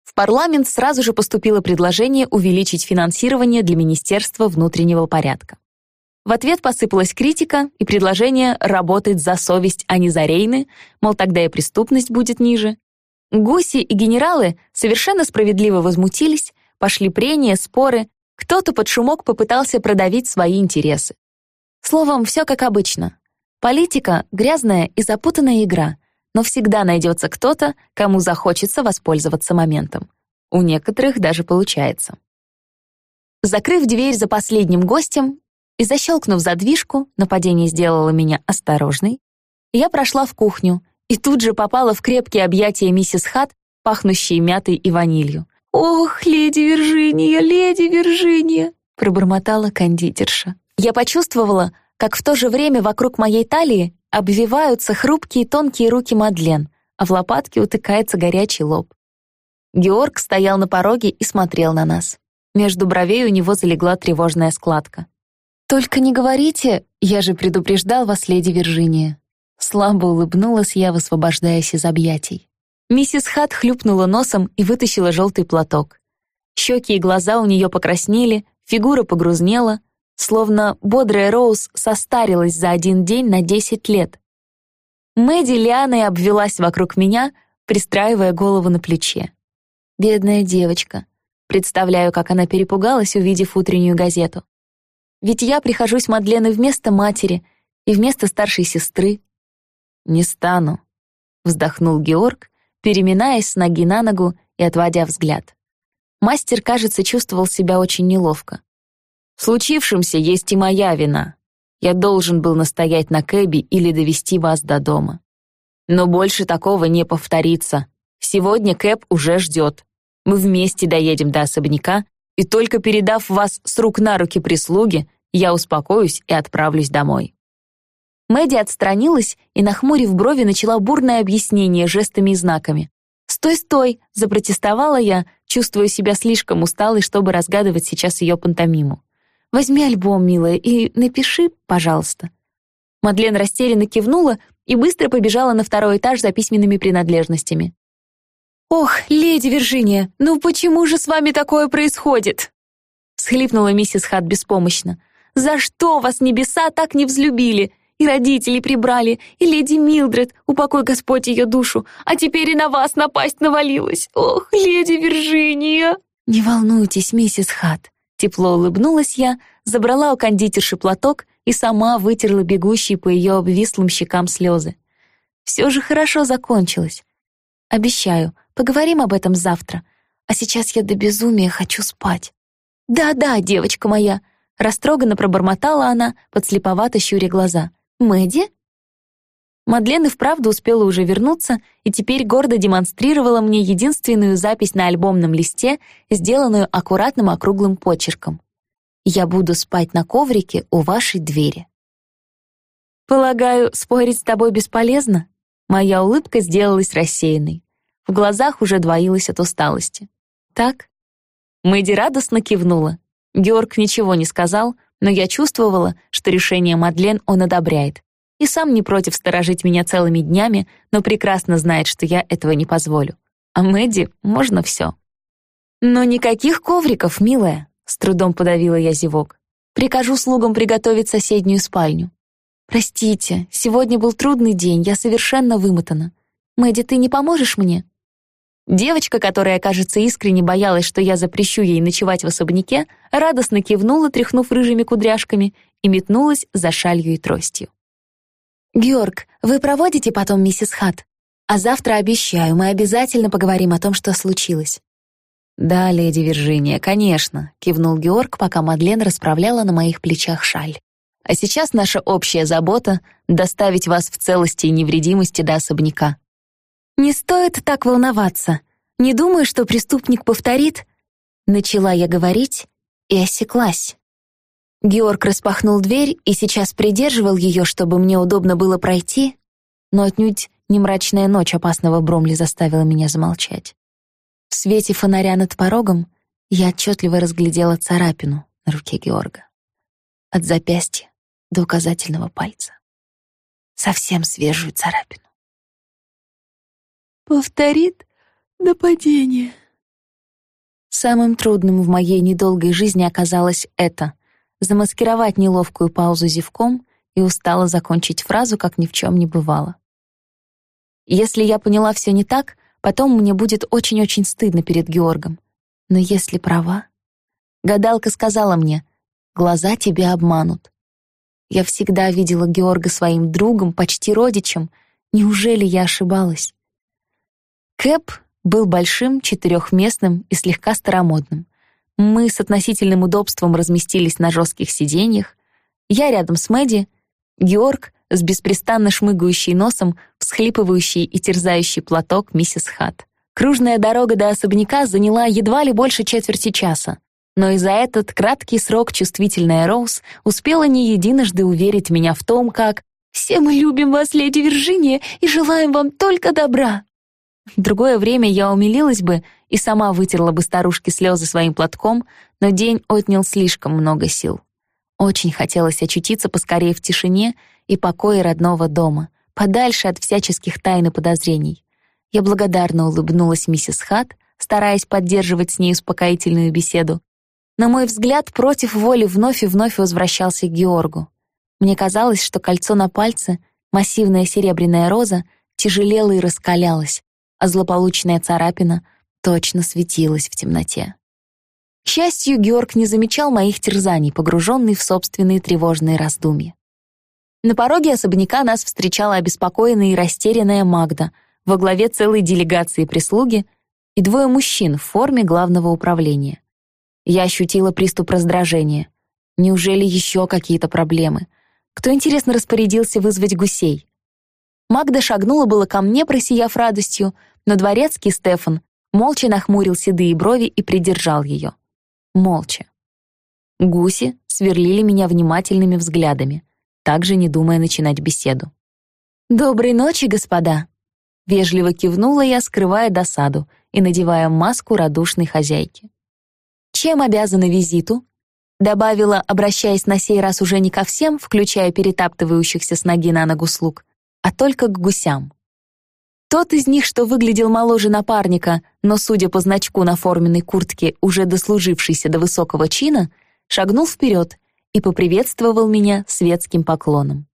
В парламент сразу же поступило предложение увеличить финансирование для Министерства внутреннего порядка. В ответ посыпалась критика и предложение работать за совесть, а не за рейны, мол, тогда и преступность будет ниже. Гуси и генералы совершенно справедливо возмутились, пошли прения, споры, кто-то под шумок попытался продавить свои интересы. Словом, все как обычно. Политика — грязная и запутанная игра, но всегда найдется кто-то, кому захочется воспользоваться моментом. У некоторых даже получается. Закрыв дверь за последним гостем, и защелкнув задвижку, нападение сделало меня осторожной, я прошла в кухню и тут же попала в крепкие объятия миссис Хат, пахнущие мятой и ванилью. «Ох, леди Виржиния, леди Виржиния!» пробормотала кондитерша. Я почувствовала, как в то же время вокруг моей талии обвиваются хрупкие тонкие руки Мадлен, а в лопатке утыкается горячий лоб. Георг стоял на пороге и смотрел на нас. Между бровей у него залегла тревожная складка. «Только не говорите, я же предупреждал вас, леди Виржиния». Слабо улыбнулась я, высвобождаясь из объятий. Миссис Хат хлюпнула носом и вытащила желтый платок. Щеки и глаза у нее покраснели, фигура погрузнела, словно бодрая Роуз состарилась за один день на десять лет. Мэдди лианой обвелась вокруг меня, пристраивая голову на плече. Бедная девочка. Представляю, как она перепугалась, увидев утреннюю газету. Ведь я прихожусь Мадлены вместо матери и вместо старшей сестры. «Не стану», — вздохнул Георг, переминаясь с ноги на ногу и отводя взгляд. Мастер, кажется, чувствовал себя очень неловко. «В случившемся есть и моя вина. Я должен был настоять на Кэби или довести вас до дома. Но больше такого не повторится. Сегодня Кэб уже ждет. Мы вместе доедем до особняка, и только передав вас с рук на руки прислуги, я успокоюсь и отправлюсь домой». Мэдди отстранилась и, нахмурив брови, начала бурное объяснение жестами и знаками. «Стой, стой!» — запротестовала я, чувствуя себя слишком усталой, чтобы разгадывать сейчас ее пантомиму. «Возьми альбом, милая, и напиши, пожалуйста». Мадлен растерянно кивнула и быстро побежала на второй этаж за письменными принадлежностями. «Ох, леди Виржиния, ну почему же с вами такое происходит?» — всхлипнула миссис Хат беспомощно. За что вас небеса так не взлюбили? И родители прибрали, и леди Милдред, упокой Господь ее душу, а теперь и на вас напасть навалилась. Ох, леди Виржиния!» «Не волнуйтесь, миссис Хат», — тепло улыбнулась я, забрала у кондитерши платок и сама вытерла бегущие по ее обвислым щекам слезы. «Все же хорошо закончилось. Обещаю, поговорим об этом завтра, а сейчас я до безумия хочу спать». «Да-да, девочка моя», Растроганно пробормотала она, подслеповато щуря глаза. «Мэдди?» Мадлен и вправду успела уже вернуться и теперь гордо демонстрировала мне единственную запись на альбомном листе, сделанную аккуратным округлым почерком. «Я буду спать на коврике у вашей двери». «Полагаю, спорить с тобой бесполезно?» Моя улыбка сделалась рассеянной. В глазах уже двоилась от усталости. «Так?» Мэдди радостно кивнула. Георг ничего не сказал, но я чувствовала, что решение Мадлен он одобряет. И сам не против сторожить меня целыми днями, но прекрасно знает, что я этого не позволю. А Мэдди можно все. «Но никаких ковриков, милая», — с трудом подавила я зевок. «Прикажу слугам приготовить соседнюю спальню». «Простите, сегодня был трудный день, я совершенно вымотана. Мэдди, ты не поможешь мне?» Девочка, которая, кажется, искренне боялась, что я запрещу ей ночевать в особняке, радостно кивнула, тряхнув рыжими кудряшками, и метнулась за шалью и тростью. «Георг, вы проводите потом миссис Хат? А завтра, обещаю, мы обязательно поговорим о том, что случилось». «Да, леди Виржиния, конечно», — кивнул Георг, пока Мадлен расправляла на моих плечах шаль. «А сейчас наша общая забота — доставить вас в целости и невредимости до особняка». «Не стоит так волноваться. Не думаю, что преступник повторит...» Начала я говорить и осеклась. Георг распахнул дверь и сейчас придерживал ее, чтобы мне удобно было пройти, но отнюдь не мрачная ночь опасного Бромли заставила меня замолчать. В свете фонаря над порогом я отчетливо разглядела царапину на руке Георга. От запястья до указательного пальца. Совсем свежую царапину. «Повторит нападение». Самым трудным в моей недолгой жизни оказалось это — замаскировать неловкую паузу зевком и устало закончить фразу, как ни в чем не бывало. Если я поняла все не так, потом мне будет очень-очень стыдно перед Георгом. Но если права... Гадалка сказала мне, глаза тебя обманут. Я всегда видела Георга своим другом, почти родичем. Неужели я ошибалась? Кэп был большим, четырехместным и слегка старомодным. Мы с относительным удобством разместились на жестких сиденьях. Я рядом с Мэдди, Георг с беспрестанно шмыгающий носом, всхлипывающий и терзающий платок миссис Хат. Кружная дорога до особняка заняла едва ли больше четверти часа. Но и за этот краткий срок чувствительная Роуз успела не единожды уверить меня в том, как «Все мы любим вас, леди Виржиния, и желаем вам только добра». В другое время я умилилась бы и сама вытерла бы старушке слезы своим платком, но день отнял слишком много сил. Очень хотелось очутиться поскорее в тишине и покое родного дома, подальше от всяческих тайн и подозрений. Я благодарно улыбнулась миссис Хат, стараясь поддерживать с ней успокоительную беседу. На мой взгляд, против воли вновь и вновь возвращался к Георгу. Мне казалось, что кольцо на пальце, массивная серебряная роза, тяжелела и раскалялась, а злополучная царапина точно светилась в темноте. К счастью, Георг не замечал моих терзаний, погруженный в собственные тревожные раздумья. На пороге особняка нас встречала обеспокоенная и растерянная Магда во главе целой делегации прислуги и двое мужчин в форме главного управления. Я ощутила приступ раздражения. Неужели еще какие-то проблемы? Кто, интересно, распорядился вызвать гусей? Магда шагнула было ко мне, просияв радостью, но дворецкий Стефан молча нахмурил седые брови и придержал ее. Молча. Гуси сверлили меня внимательными взглядами, также не думая начинать беседу. «Доброй ночи, господа!» Вежливо кивнула я, скрывая досаду и надевая маску радушной хозяйки. «Чем обязана визиту?» Добавила, обращаясь на сей раз уже не ко всем, включая перетаптывающихся с ноги на ногу слуг, а только к гусям. Тот из них, что выглядел моложе напарника, но, судя по значку на форменной куртке, уже дослужившийся до высокого чина, шагнул вперед и поприветствовал меня светским поклоном.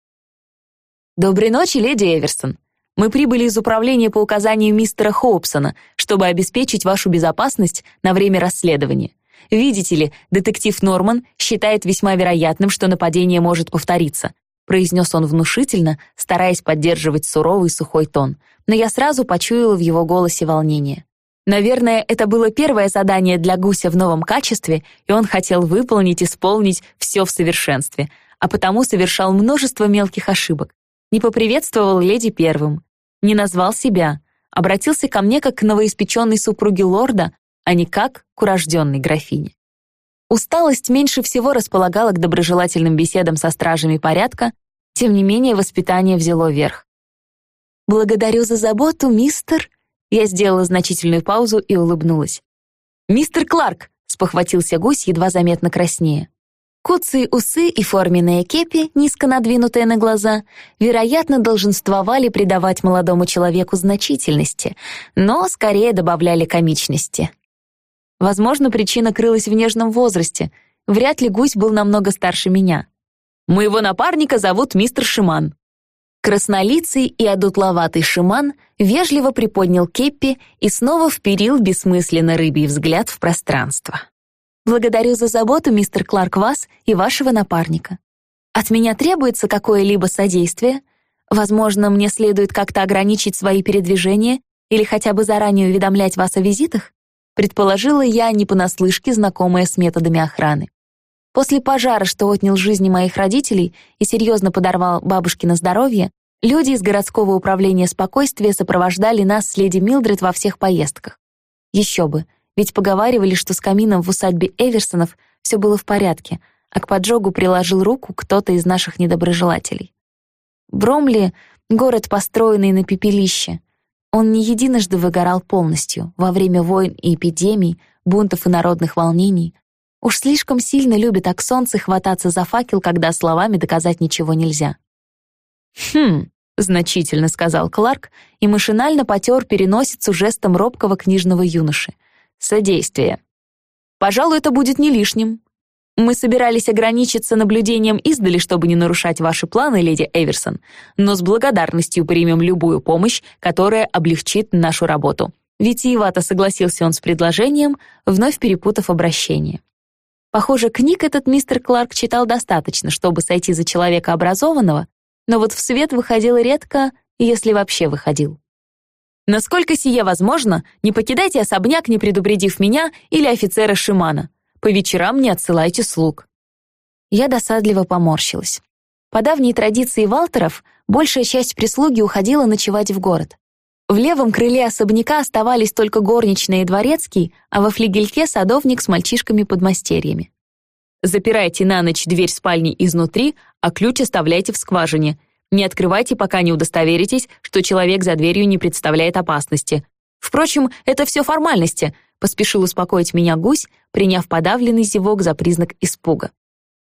«Доброй ночи, леди Эверсон. Мы прибыли из управления по указанию мистера Хоупсона, чтобы обеспечить вашу безопасность на время расследования. Видите ли, детектив Норман считает весьма вероятным, что нападение может повториться произнес он внушительно, стараясь поддерживать суровый сухой тон, но я сразу почуяла в его голосе волнение. Наверное, это было первое задание для гуся в новом качестве, и он хотел выполнить, исполнить все в совершенстве, а потому совершал множество мелких ошибок. Не поприветствовал леди первым, не назвал себя, обратился ко мне как к новоиспеченной супруге лорда, а не как к урожденной графине. Усталость меньше всего располагала к доброжелательным беседам со стражами порядка, тем не менее воспитание взяло верх. «Благодарю за заботу, мистер...» Я сделала значительную паузу и улыбнулась. «Мистер Кларк!» — спохватился гусь, едва заметно краснее. Куцые усы и форменные кепи, низко надвинутые на глаза, вероятно, долженствовали придавать молодому человеку значительности, но скорее добавляли комичности. Возможно, причина крылась в нежном возрасте. Вряд ли гусь был намного старше меня. «Моего напарника зовут мистер Шиман». Краснолицый и одутловатый Шиман вежливо приподнял кепи и снова вперил бессмысленно рыбий взгляд в пространство. Благодарю за заботу, мистер Кларк, вас и вашего напарника. От меня требуется какое-либо содействие? Возможно, мне следует как-то ограничить свои передвижения или хотя бы заранее уведомлять вас о визитах? Предположила я, не понаслышке знакомая с методами охраны. После пожара, что отнял жизни моих родителей и серьезно подорвал бабушкино здоровье, люди из городского управления спокойствия сопровождали нас с леди Милдред во всех поездках. Еще бы — ведь поговаривали, что с камином в усадьбе Эверсонов все было в порядке, а к поджогу приложил руку кто-то из наших недоброжелателей. Бромли — город, построенный на пепелище. Он не единожды выгорал полностью во время войн и эпидемий, бунтов и народных волнений. Уж слишком сильно любят аксонцы хвататься за факел, когда словами доказать ничего нельзя. «Хм», — значительно сказал Кларк и машинально потер переносицу жестом робкого книжного юноши — Содействие. Пожалуй, это будет не лишним. Мы собирались ограничиться наблюдением издали, чтобы не нарушать ваши планы, леди Эверсон, но с благодарностью примем любую помощь, которая облегчит нашу работу. Витиевато согласился он с предложением, вновь перепутав обращение. Похоже, книг этот мистер Кларк читал достаточно, чтобы сойти за человека образованного, но вот в свет выходил редко, если вообще выходил. Насколько сие возможно, не покидайте особняк, не предупредив меня или офицера Шимана. По вечерам не отсылайте слуг». Я досадливо поморщилась. По давней традиции Валтеров, большая часть прислуги уходила ночевать в город. В левом крыле особняка оставались только горничные и дворецкий, а во флигельке садовник с мальчишками-подмастерьями. Запирайте на ночь дверь спальни изнутри, а ключ оставляйте в скважине. Не открывайте, пока не удостоверитесь, что человек за дверью не представляет опасности. Впрочем, это все формальности, поспешил успокоить меня гусь, приняв подавленный зевок за признак испуга.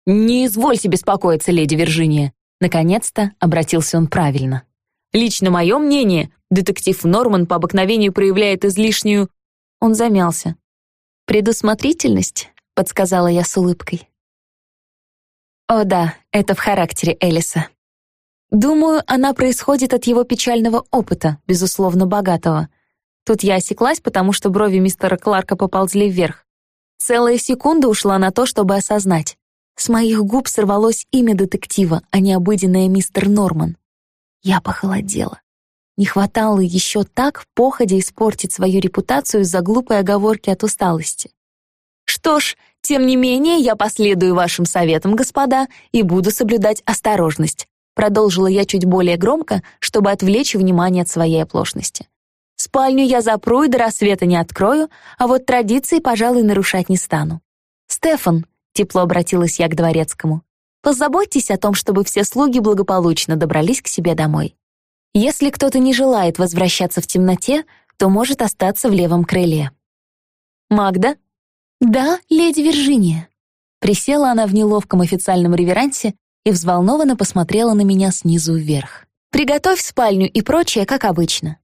«Не извольте беспокоиться, леди Виржиния». Наконец-то обратился он правильно. «Лично мое мнение, детектив Норман по обыкновению проявляет излишнюю...» Он замялся. «Предусмотрительность», — подсказала я с улыбкой. «О да, это в характере Элиса», Думаю, она происходит от его печального опыта, безусловно, богатого. Тут я осеклась, потому что брови мистера Кларка поползли вверх. Целая секунда ушла на то, чтобы осознать. С моих губ сорвалось имя детектива, а не обыденное мистер Норман. Я похолодела. Не хватало еще так в походе испортить свою репутацию из-за глупой оговорки от усталости. Что ж, тем не менее, я последую вашим советам, господа, и буду соблюдать осторожность. Продолжила я чуть более громко, чтобы отвлечь внимание от своей оплошности. Спальню я запру и до рассвета не открою, а вот традиции, пожалуй, нарушать не стану. «Стефан», — тепло обратилась я к дворецкому, «позаботьтесь о том, чтобы все слуги благополучно добрались к себе домой. Если кто-то не желает возвращаться в темноте, то может остаться в левом крыле». «Магда?» «Да, леди Виржиния». Присела она в неловком официальном реверансе, и взволнованно посмотрела на меня снизу вверх. «Приготовь спальню и прочее, как обычно».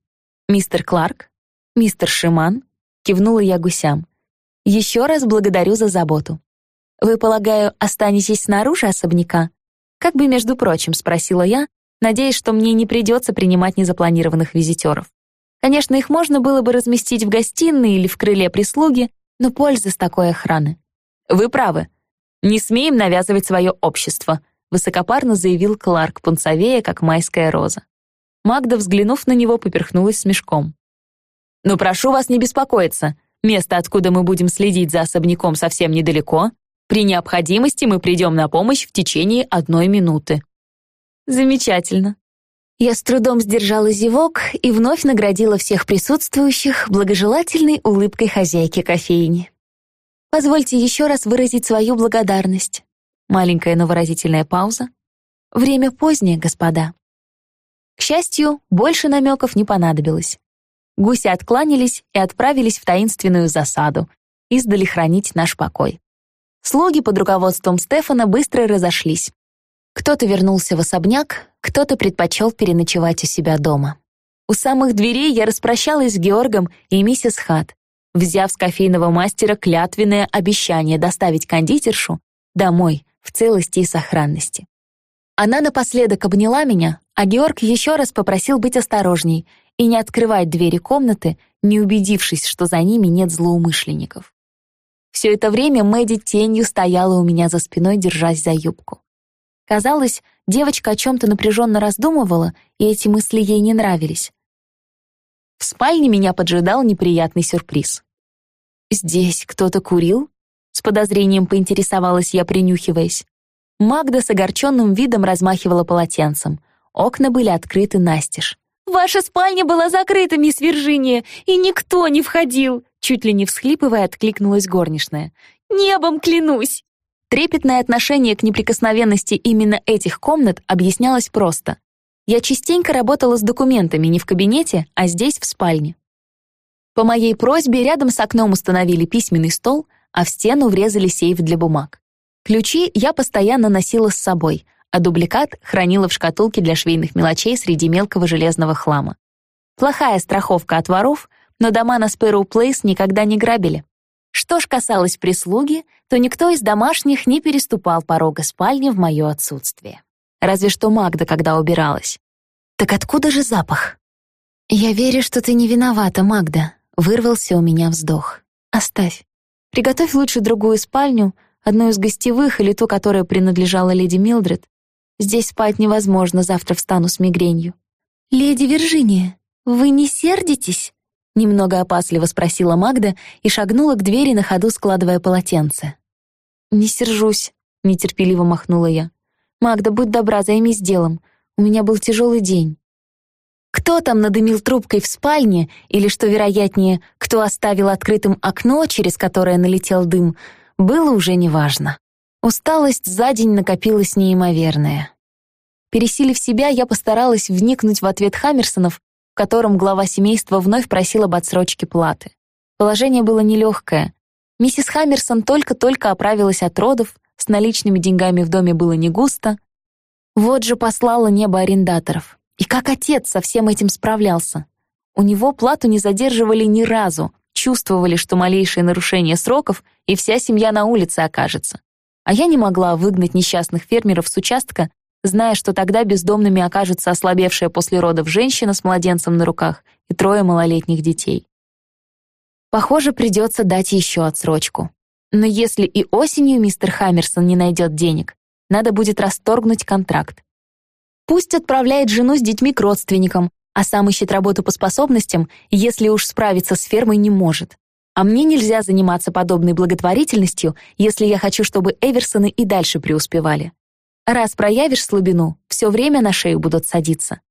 «Мистер Кларк? Мистер Шиман?» — кивнула я гусям. «Еще раз благодарю за заботу. Вы, полагаю, останетесь снаружи особняка?» Как бы, между прочим, спросила я, надеясь, что мне не придется принимать незапланированных визитеров. Конечно, их можно было бы разместить в гостиной или в крыле прислуги, но польза с такой охраны. Вы правы. Не смеем навязывать свое общество, высокопарно заявил Кларк, пунцовея, как майская роза. Магда, взглянув на него, поперхнулась смешком. «Но прошу вас не беспокоиться. Место, откуда мы будем следить за особняком, совсем недалеко. При необходимости мы придем на помощь в течение одной минуты». «Замечательно». Я с трудом сдержала зевок и вновь наградила всех присутствующих благожелательной улыбкой хозяйки кофейни. Позвольте еще раз выразить свою благодарность. Маленькая, но выразительная пауза. Время позднее, господа. К счастью, больше намеков не понадобилось. Гуси откланялись и отправились в таинственную засаду, издали хранить наш покой. Слуги под руководством Стефана быстро разошлись. Кто-то вернулся в особняк, кто-то предпочел переночевать у себя дома. У самых дверей я распрощалась с Георгом и миссис Хат, взяв с кофейного мастера клятвенное обещание доставить кондитершу домой в целости и сохранности. Она напоследок обняла меня, а Георг еще раз попросил быть осторожней и не открывать двери комнаты, не убедившись, что за ними нет злоумышленников. Все это время Мэдди тенью стояла у меня за спиной, держась за юбку. Казалось, девочка о чем-то напряженно раздумывала, и эти мысли ей не нравились. В спальне меня поджидал неприятный сюрприз. «Здесь кто-то курил?» С подозрением поинтересовалась я, принюхиваясь. Магда с огорченным видом размахивала полотенцем. Окна были открыты настежь. «Ваша спальня была закрыта, мисс Виржиния, и никто не входил!» Чуть ли не всхлипывая, откликнулась горничная. «Небом клянусь!» Трепетное отношение к неприкосновенности именно этих комнат объяснялось просто. Я частенько работала с документами не в кабинете, а здесь, в спальне. По моей просьбе рядом с окном установили письменный стол, а в стену врезали сейф для бумаг. Ключи я постоянно носила с собой, а дубликат хранила в шкатулке для швейных мелочей среди мелкого железного хлама. Плохая страховка от воров, но дома на Спэроу Плейс никогда не грабили. Что ж касалось прислуги, то никто из домашних не переступал порога спальни в мое отсутствие. Разве что Магда, когда убиралась. Так откуда же запах? «Я верю, что ты не виновата, Магда», — вырвался у меня вздох. «Оставь. Приготовь лучше другую спальню, одну из гостевых или ту, которая принадлежала леди Милдред. Здесь спать невозможно, завтра встану с мигренью». «Леди Виржиния, вы не сердитесь?» Немного опасливо спросила Магда и шагнула к двери на ходу, складывая полотенце. «Не сержусь», — нетерпеливо махнула я. «Магда, будь добра, займись делом. У меня был тяжелый день». Кто там надымил трубкой в спальне, или, что вероятнее, кто оставил открытым окно, через которое налетел дым, было уже неважно. Усталость за день накопилась неимоверная. Пересилив себя, я постаралась вникнуть в ответ Хаммерсонов в котором глава семейства вновь просил об отсрочке платы. Положение было нелегкое. Миссис Хаммерсон только-только оправилась от родов, с наличными деньгами в доме было не густо. Вот же послала небо арендаторов. И как отец со всем этим справлялся? У него плату не задерживали ни разу, чувствовали, что малейшее нарушение сроков, и вся семья на улице окажется. А я не могла выгнать несчастных фермеров с участка, зная, что тогда бездомными окажется ослабевшая после родов женщина с младенцем на руках и трое малолетних детей. Похоже, придется дать еще отсрочку. Но если и осенью мистер Хаммерсон не найдет денег, надо будет расторгнуть контракт. Пусть отправляет жену с детьми к родственникам, а сам ищет работу по способностям, если уж справиться с фермой не может. А мне нельзя заниматься подобной благотворительностью, если я хочу, чтобы Эверсоны и дальше преуспевали. Раз проявишь слабину, все время на шею будут садиться.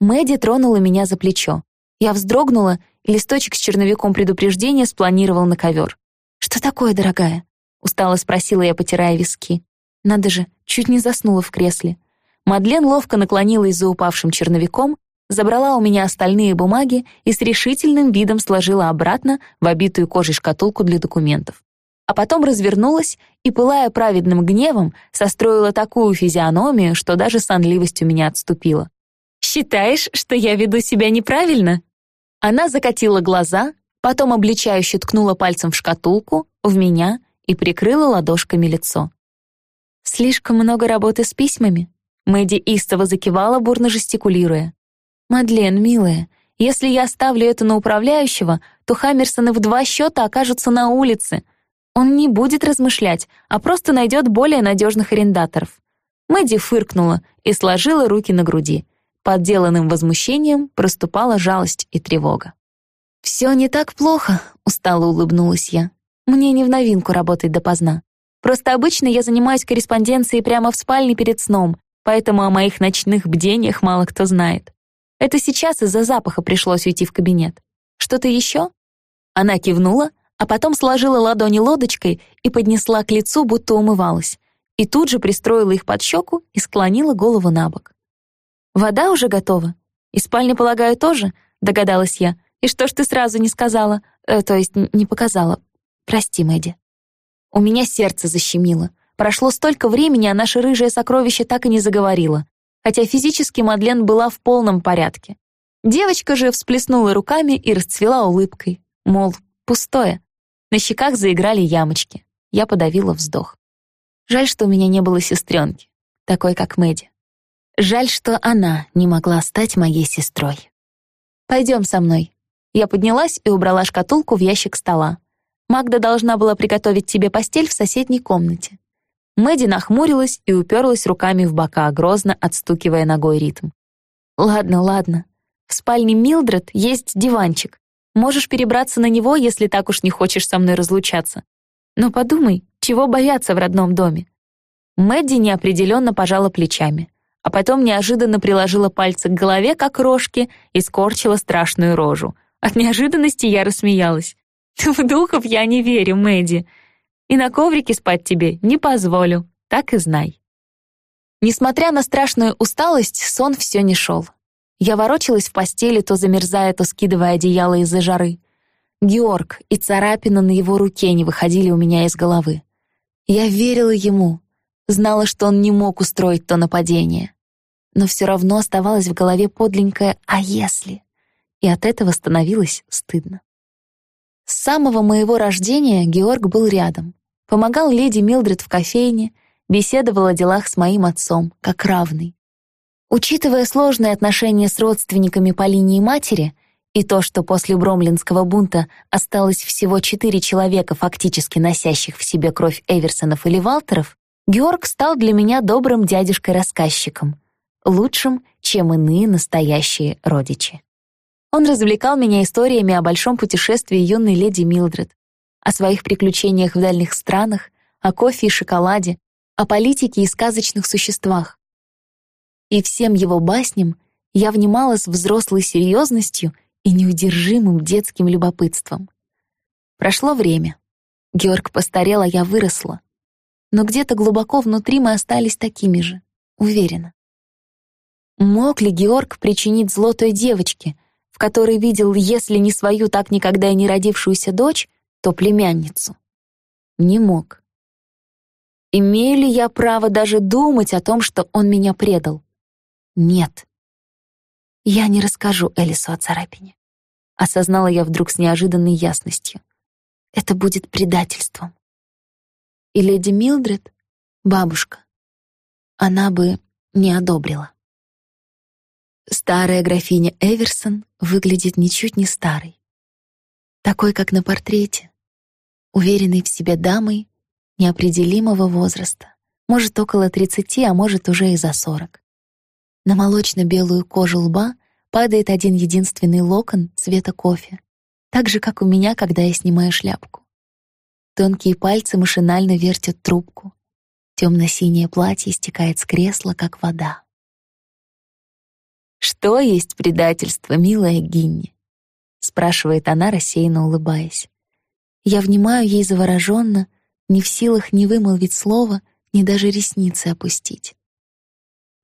Мэдди тронула меня за плечо. Я вздрогнула, и листочек с черновиком предупреждения спланировал на ковер. «Что такое, дорогая?» — устало спросила я, потирая виски. Надо же, чуть не заснула в кресле. Мадлен ловко наклонилась за упавшим черновиком, забрала у меня остальные бумаги и с решительным видом сложила обратно в обитую кожей шкатулку для документов а потом развернулась и, пылая праведным гневом, состроила такую физиономию, что даже сонливость у меня отступила. «Считаешь, что я веду себя неправильно?» Она закатила глаза, потом обличающе ткнула пальцем в шкатулку, в меня и прикрыла ладошками лицо. «Слишком много работы с письмами?» Мэдди истово закивала, бурно жестикулируя. «Мадлен, милая, если я оставлю это на управляющего, то Хаммерсоны в два счета окажутся на улице», он не будет размышлять, а просто найдет более надежных арендаторов. Мэдди фыркнула и сложила руки на груди. Под деланным возмущением проступала жалость и тревога. «Все не так плохо», — устало улыбнулась я. «Мне не в новинку работать допоздна. Просто обычно я занимаюсь корреспонденцией прямо в спальне перед сном, поэтому о моих ночных бдениях мало кто знает. Это сейчас из-за запаха пришлось уйти в кабинет. Что-то еще?» Она кивнула, а потом сложила ладони лодочкой и поднесла к лицу, будто умывалась, и тут же пристроила их под щеку и склонила голову на бок. «Вода уже готова? И спальня, полагаю, тоже?» — догадалась я. «И что ж ты сразу не сказала? Э, то есть не показала? Прости, Мэдди». У меня сердце защемило. Прошло столько времени, а наше рыжее сокровище так и не заговорило. Хотя физически Мадлен была в полном порядке. Девочка же всплеснула руками и расцвела улыбкой. Мол, пустое. На щеках заиграли ямочки. Я подавила вздох. Жаль, что у меня не было сестренки, такой как Мэдди. Жаль, что она не могла стать моей сестрой. Пойдем со мной. Я поднялась и убрала шкатулку в ящик стола. Магда должна была приготовить тебе постель в соседней комнате. Мэдди нахмурилась и уперлась руками в бока, грозно отстукивая ногой ритм. «Ладно, ладно. В спальне Милдред есть диванчик. Можешь перебраться на него, если так уж не хочешь со мной разлучаться. Но подумай, чего бояться в родном доме?» Мэдди неопределенно пожала плечами, а потом неожиданно приложила пальцы к голове, как рожки, и скорчила страшную рожу. От неожиданности я рассмеялась. «В духов я не верю, Мэдди. И на коврике спать тебе не позволю, так и знай». Несмотря на страшную усталость, сон все не шел. Я ворочалась в постели, то замерзая, то скидывая одеяло из-за жары. Георг и царапина на его руке не выходили у меня из головы. Я верила ему, знала, что он не мог устроить то нападение. Но все равно оставалось в голове подленькое «а если?», и от этого становилось стыдно. С самого моего рождения Георг был рядом, помогал леди Милдред в кофейне, беседовал о делах с моим отцом, как равный. Учитывая сложные отношения с родственниками по линии матери и то, что после Бромлинского бунта осталось всего четыре человека, фактически носящих в себе кровь Эверсонов или Валтеров, Георг стал для меня добрым дядюшкой-рассказчиком, лучшим, чем иные настоящие родичи. Он развлекал меня историями о большом путешествии юной леди Милдред, о своих приключениях в дальних странах, о кофе и шоколаде, о политике и сказочных существах и всем его басням я внимала с взрослой серьезностью и неудержимым детским любопытством. Прошло время. Георг постарел, а я выросла. Но где-то глубоко внутри мы остались такими же, уверена. Мог ли Георг причинить зло той девочке, в которой видел, если не свою так никогда и не родившуюся дочь, то племянницу? Не мог. Имею ли я право даже думать о том, что он меня предал? Нет. Я не расскажу Элису о царапине. Осознала я вдруг с неожиданной ясностью. Это будет предательством. И леди Милдред, бабушка, она бы не одобрила. Старая графиня Эверсон выглядит ничуть не старой. Такой, как на портрете, уверенной в себе дамой неопределимого возраста, может, около тридцати, а может, уже и за сорок. На молочно-белую кожу лба падает один единственный локон цвета кофе, так же, как у меня, когда я снимаю шляпку. Тонкие пальцы машинально вертят трубку. Темно-синее платье стекает с кресла, как вода. «Что есть предательство, милая Гинни?» — спрашивает она, рассеянно улыбаясь. Я внимаю ей завороженно, не в силах ни вымолвить слова, ни даже ресницы опустить.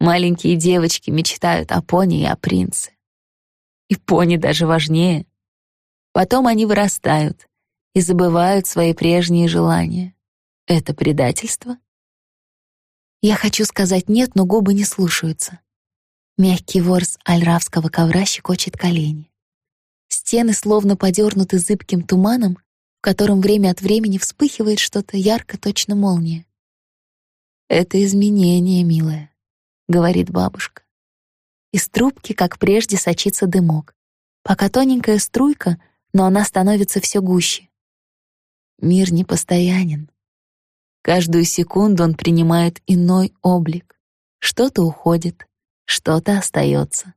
Маленькие девочки мечтают о пони и о принце. И пони даже важнее. Потом они вырастают и забывают свои прежние желания. Это предательство? Я хочу сказать «нет», но губы не слушаются. Мягкий ворс альравского ковра щекочет колени. Стены словно подернуты зыбким туманом, в котором время от времени вспыхивает что-то ярко, точно молния. Это изменение, милая говорит бабушка. Из трубки, как прежде, сочится дымок. Пока тоненькая струйка, но она становится все гуще. Мир непостоянен. Каждую секунду он принимает иной облик. Что-то уходит, что-то остается.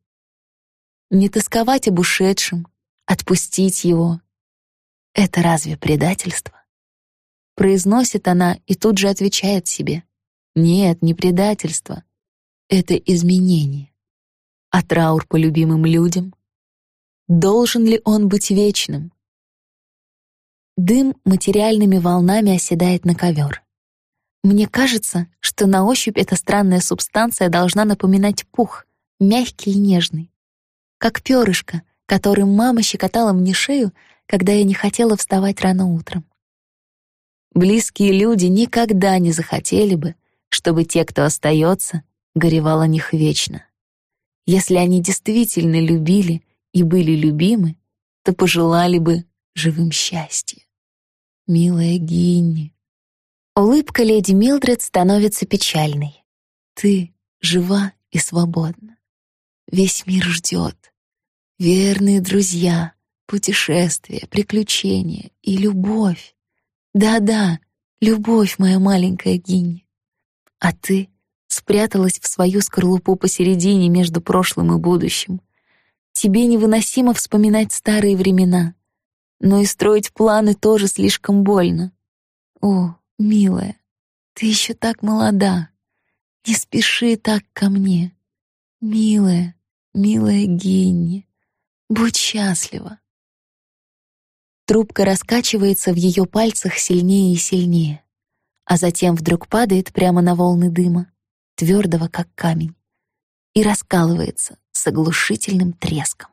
Не тосковать об ушедшем, отпустить его. Это разве предательство? Произносит она и тут же отвечает себе. Нет, не предательство это изменение. А траур по любимым людям? Должен ли он быть вечным? Дым материальными волнами оседает на ковер. Мне кажется, что на ощупь эта странная субстанция должна напоминать пух, мягкий и нежный. Как перышко, которым мама щекотала мне шею, когда я не хотела вставать рано утром. Близкие люди никогда не захотели бы, чтобы те, кто остается, горевал о них вечно. Если они действительно любили и были любимы, то пожелали бы живым счастья. Милая Гинни. Улыбка леди Милдред становится печальной. Ты жива и свободна. Весь мир ждет. Верные друзья, путешествия, приключения и любовь. Да-да, любовь, моя маленькая Гинни. А ты спряталась в свою скорлупу посередине между прошлым и будущим. Тебе невыносимо вспоминать старые времена, но и строить планы тоже слишком больно. О, милая, ты еще так молода. Не спеши так ко мне. Милая, милая Генни, будь счастлива. Трубка раскачивается в ее пальцах сильнее и сильнее, а затем вдруг падает прямо на волны дыма твердого, как камень, и раскалывается с оглушительным треском.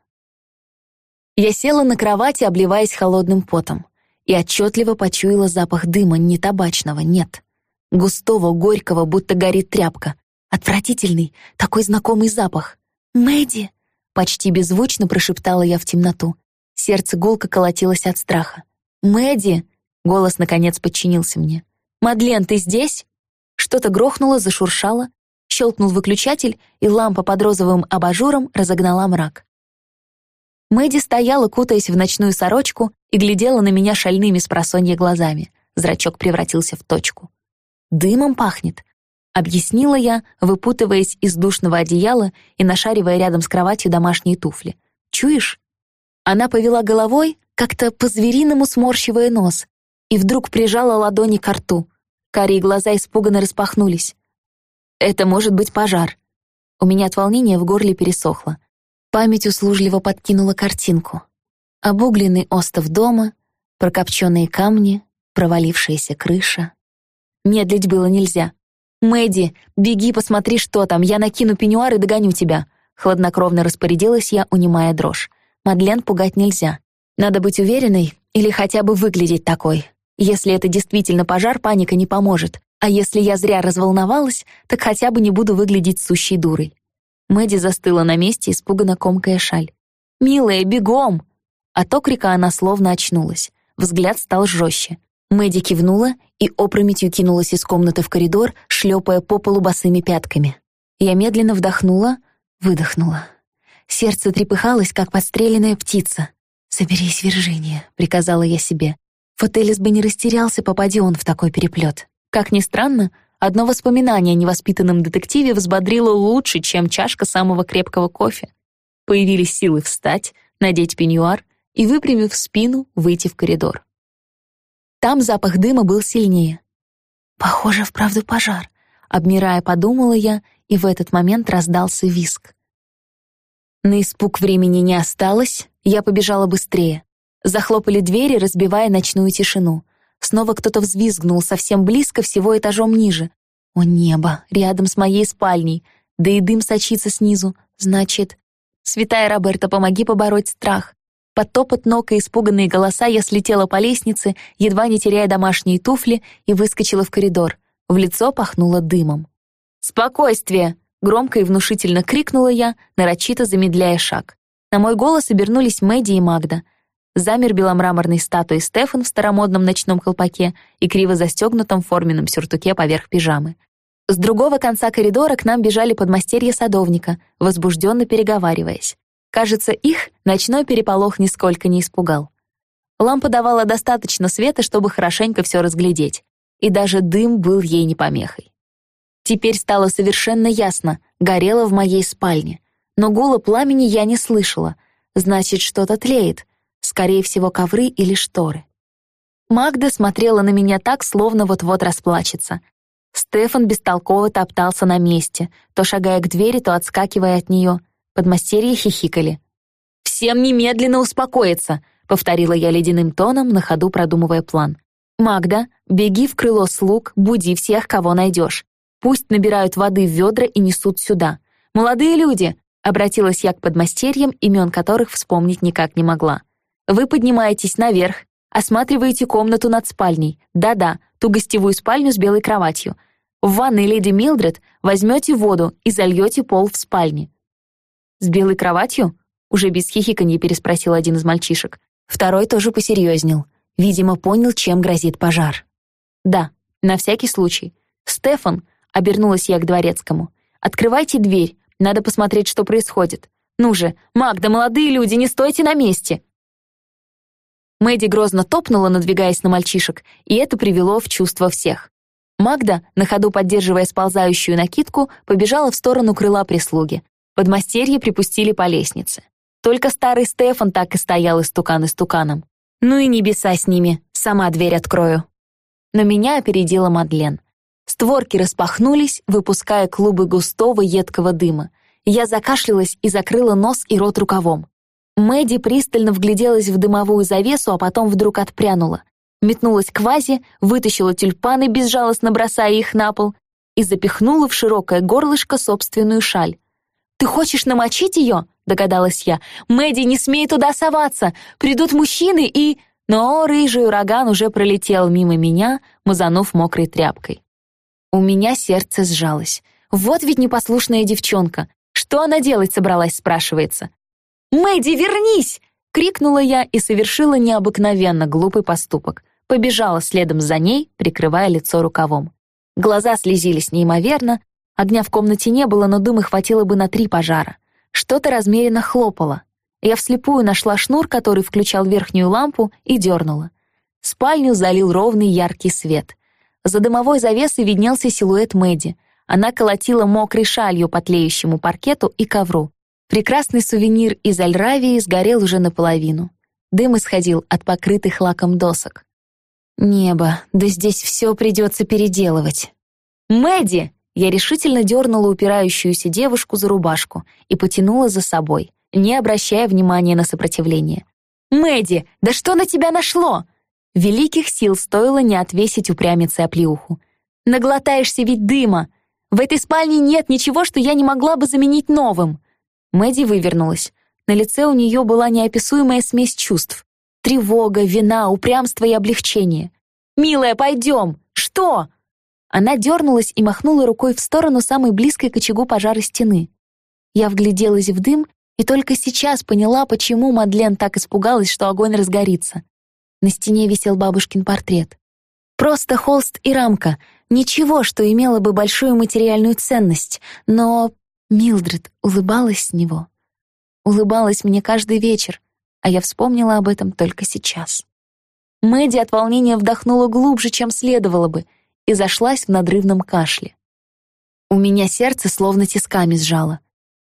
Я села на кровати, обливаясь холодным потом, и отчетливо почуяла запах дыма не табачного, нет. Густого, горького, будто горит тряпка. Отвратительный, такой знакомый запах. «Мэдди!» — почти беззвучно прошептала я в темноту. Сердце гулко колотилось от страха. «Мэдди!» — голос наконец подчинился мне. «Мадлен, ты здесь?» Что-то грохнуло, зашуршало, щелкнул выключатель, и лампа под розовым абажуром разогнала мрак. Мэдди стояла, кутаясь в ночную сорочку, и глядела на меня шальными спросонья глазами. Зрачок превратился в точку. «Дымом пахнет», — объяснила я, выпутываясь из душного одеяла и нашаривая рядом с кроватью домашние туфли. «Чуешь?» Она повела головой, как-то по-звериному сморщивая нос, и вдруг прижала ладони к рту. Карие глаза испуганно распахнулись. «Это может быть пожар». У меня от волнения в горле пересохло. Память услужливо подкинула картинку. Обугленный остов дома, прокопченные камни, провалившаяся крыша. Медлить было нельзя. «Мэдди, беги, посмотри, что там, я накину пеньюар и догоню тебя», хладнокровно распорядилась я, унимая дрожь. Мадлен пугать нельзя. Надо быть уверенной или хотя бы выглядеть такой. Если это действительно пожар, паника не поможет. А если я зря разволновалась, так хотя бы не буду выглядеть сущей дурой. Мэдди застыла на месте, испуганно комкая шаль. «Милая, бегом!» От окрика она словно очнулась. Взгляд стал жестче. Мэдди кивнула и опрометью кинулась из комнаты в коридор, шлепая по полу босыми пятками. Я медленно вдохнула, выдохнула. Сердце трепыхалось, как подстреленная птица. «Соберись, Виржиния», — приказала я себе. Фотелис бы не растерялся, попади он в такой переплет. Как ни странно, одно воспоминание о невоспитанном детективе взбодрило лучше, чем чашка самого крепкого кофе. Появились силы встать, надеть пеньюар и, выпрямив спину, выйти в коридор. Там запах дыма был сильнее. «Похоже, вправду пожар», — обмирая, подумала я, и в этот момент раздался виск. На испуг времени не осталось, я побежала быстрее. Захлопали двери, разбивая ночную тишину. Снова кто-то взвизгнул совсем близко, всего этажом ниже. О небо, рядом с моей спальней. Да и дым сочится снизу. Значит... Святая Роберта, помоги побороть страх. Под топот ног и испуганные голоса я слетела по лестнице, едва не теряя домашние туфли, и выскочила в коридор. В лицо пахнуло дымом. «Спокойствие!» — громко и внушительно крикнула я, нарочито замедляя шаг. На мой голос обернулись Мэдди и Магда замер беломраморной статуей Стефан в старомодном ночном колпаке и криво застегнутом форменном сюртуке поверх пижамы. С другого конца коридора к нам бежали подмастерья садовника, возбужденно переговариваясь. Кажется, их ночной переполох нисколько не испугал. Лампа давала достаточно света, чтобы хорошенько все разглядеть, и даже дым был ей не помехой. Теперь стало совершенно ясно, горело в моей спальне, но гула пламени я не слышала, значит, что-то тлеет, скорее всего, ковры или шторы. Магда смотрела на меня так, словно вот-вот расплачется. Стефан бестолково топтался на месте, то шагая к двери, то отскакивая от нее. Подмастерья хихикали. «Всем немедленно успокоиться», — повторила я ледяным тоном, на ходу продумывая план. «Магда, беги в крыло слуг, буди всех, кого найдешь. Пусть набирают воды в ведра и несут сюда. Молодые люди!» — обратилась я к подмастерьям, имен которых вспомнить никак не могла. Вы поднимаетесь наверх, Осматриваете комнату над спальней. Да-да, ту гостевую спальню с белой кроватью. В ванной леди Милдред возьмете воду и зальете пол в спальне. «С белой кроватью?» Уже без хихиканья переспросил один из мальчишек. Второй тоже посерьезнел. Видимо, понял, чем грозит пожар. «Да, на всякий случай. Стефан», — обернулась я к дворецкому, «открывайте дверь, надо посмотреть, что происходит. Ну же, Магда, молодые люди, не стойте на месте!» Мэдди грозно топнула, надвигаясь на мальчишек, и это привело в чувство всех. Магда, на ходу поддерживая сползающую накидку, побежала в сторону крыла прислуги. Подмастерье припустили по лестнице. Только старый Стефан так и стоял истукан истуканом. Ну и небеса с ними, сама дверь открою. Но меня опередила Мадлен. Створки распахнулись, выпуская клубы густого едкого дыма. Я закашлялась и закрыла нос и рот рукавом. Мэдди пристально вгляделась в дымовую завесу, а потом вдруг отпрянула. Метнулась к вазе, вытащила тюльпаны, безжалостно бросая их на пол, и запихнула в широкое горлышко собственную шаль. «Ты хочешь намочить ее?» — догадалась я. «Мэдди, не смей туда соваться! Придут мужчины и...» Но рыжий ураган уже пролетел мимо меня, мазанув мокрой тряпкой. У меня сердце сжалось. Вот ведь непослушная девчонка. Что она делать собралась, спрашивается. «Мэдди, вернись!» — крикнула я и совершила необыкновенно глупый поступок. Побежала следом за ней, прикрывая лицо рукавом. Глаза слезились неимоверно, огня в комнате не было, но дыма хватило бы на три пожара. Что-то размеренно хлопало. Я вслепую нашла шнур, который включал верхнюю лампу, и дернула. Спальню залил ровный яркий свет. За дымовой завесой виднелся силуэт Мэдди. Она колотила мокрой шалью по тлеющему паркету и ковру. Прекрасный сувенир из Альравии сгорел уже наполовину. Дым исходил от покрытых лаком досок. Небо, да здесь все придется переделывать. «Мэдди!» Я решительно дернула упирающуюся девушку за рубашку и потянула за собой, не обращая внимания на сопротивление. «Мэдди, да что на тебя нашло?» Великих сил стоило не отвесить упрямице оплеуху. «Наглотаешься ведь дыма! В этой спальне нет ничего, что я не могла бы заменить новым!» Мэдди вывернулась. На лице у нее была неописуемая смесь чувств. Тревога, вина, упрямство и облегчение. «Милая, пойдем! Что?» Она дернулась и махнула рукой в сторону самой близкой к очагу пожара стены. Я вгляделась в дым и только сейчас поняла, почему Мадлен так испугалась, что огонь разгорится. На стене висел бабушкин портрет. Просто холст и рамка, ничего, что имело бы большую материальную ценность, но Милдред улыбалась с него. Улыбалась мне каждый вечер, а я вспомнила об этом только сейчас. Мэдди от волнения вдохнула глубже, чем следовало бы, и зашлась в надрывном кашле. У меня сердце словно тисками сжало.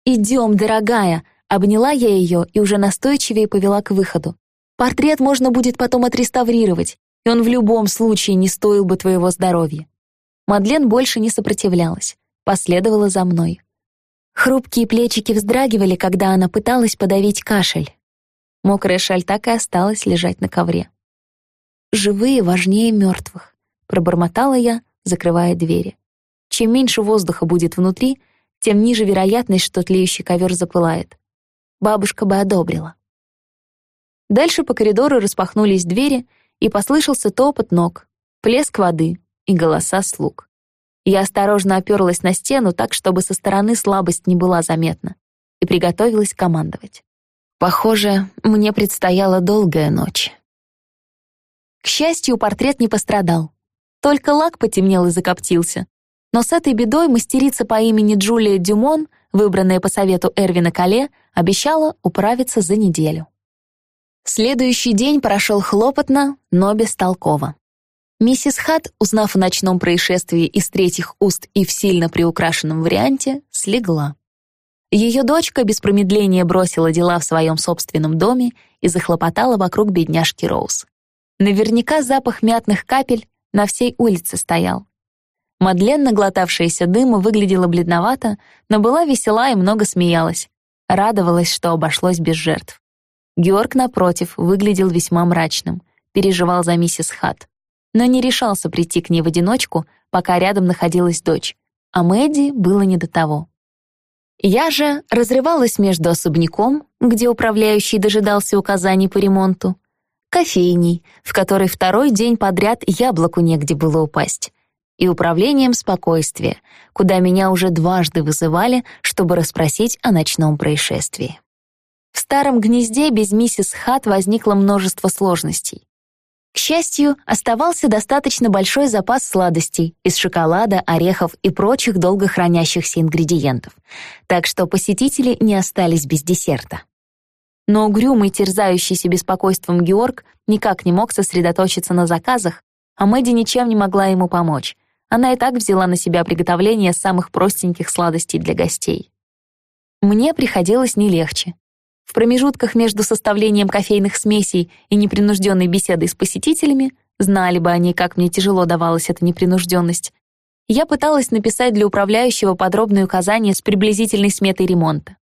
«Идем, дорогая!» — обняла я ее и уже настойчивее повела к выходу. «Портрет можно будет потом отреставрировать, и он в любом случае не стоил бы твоего здоровья». Мадлен больше не сопротивлялась, последовала за мной. Хрупкие плечики вздрагивали, когда она пыталась подавить кашель. Мокрая шаль так и осталась лежать на ковре. «Живые важнее мертвых», — пробормотала я, закрывая двери. Чем меньше воздуха будет внутри, тем ниже вероятность, что тлеющий ковер запылает. Бабушка бы одобрила. Дальше по коридору распахнулись двери, и послышался топот ног, плеск воды и голоса слуг. Я осторожно оперлась на стену так, чтобы со стороны слабость не была заметна, и приготовилась командовать. Похоже, мне предстояла долгая ночь. К счастью, портрет не пострадал. Только лак потемнел и закоптился. Но с этой бедой мастерица по имени Джулия Дюмон, выбранная по совету Эрвина Кале, обещала управиться за неделю. Следующий день прошел хлопотно, но бестолково. Миссис Хат, узнав о ночном происшествии из третьих уст и в сильно приукрашенном варианте, слегла. Ее дочка без промедления бросила дела в своем собственном доме и захлопотала вокруг бедняжки Роуз. Наверняка запах мятных капель на всей улице стоял. Мадлен, наглотавшаяся дыма, выглядела бледновато, но была весела и много смеялась. Радовалась, что обошлось без жертв. Георг, напротив, выглядел весьма мрачным, переживал за миссис Хат но не решался прийти к ней в одиночку, пока рядом находилась дочь, а Мэдди было не до того. Я же разрывалась между особняком, где управляющий дожидался указаний по ремонту, кофейней, в которой второй день подряд яблоку негде было упасть, и управлением спокойствия, куда меня уже дважды вызывали, чтобы расспросить о ночном происшествии. В старом гнезде без миссис Хат возникло множество сложностей. К счастью, оставался достаточно большой запас сладостей из шоколада, орехов и прочих долго хранящихся ингредиентов, так что посетители не остались без десерта. Но угрюмый, терзающийся беспокойством Георг никак не мог сосредоточиться на заказах, а Мэдди ничем не могла ему помочь. Она и так взяла на себя приготовление самых простеньких сладостей для гостей. Мне приходилось не легче. В промежутках между составлением кофейных смесей и непринужденной беседой с посетителями, знали бы они, как мне тяжело давалась эта непринужденность, я пыталась написать для управляющего подробные указания с приблизительной сметой ремонта.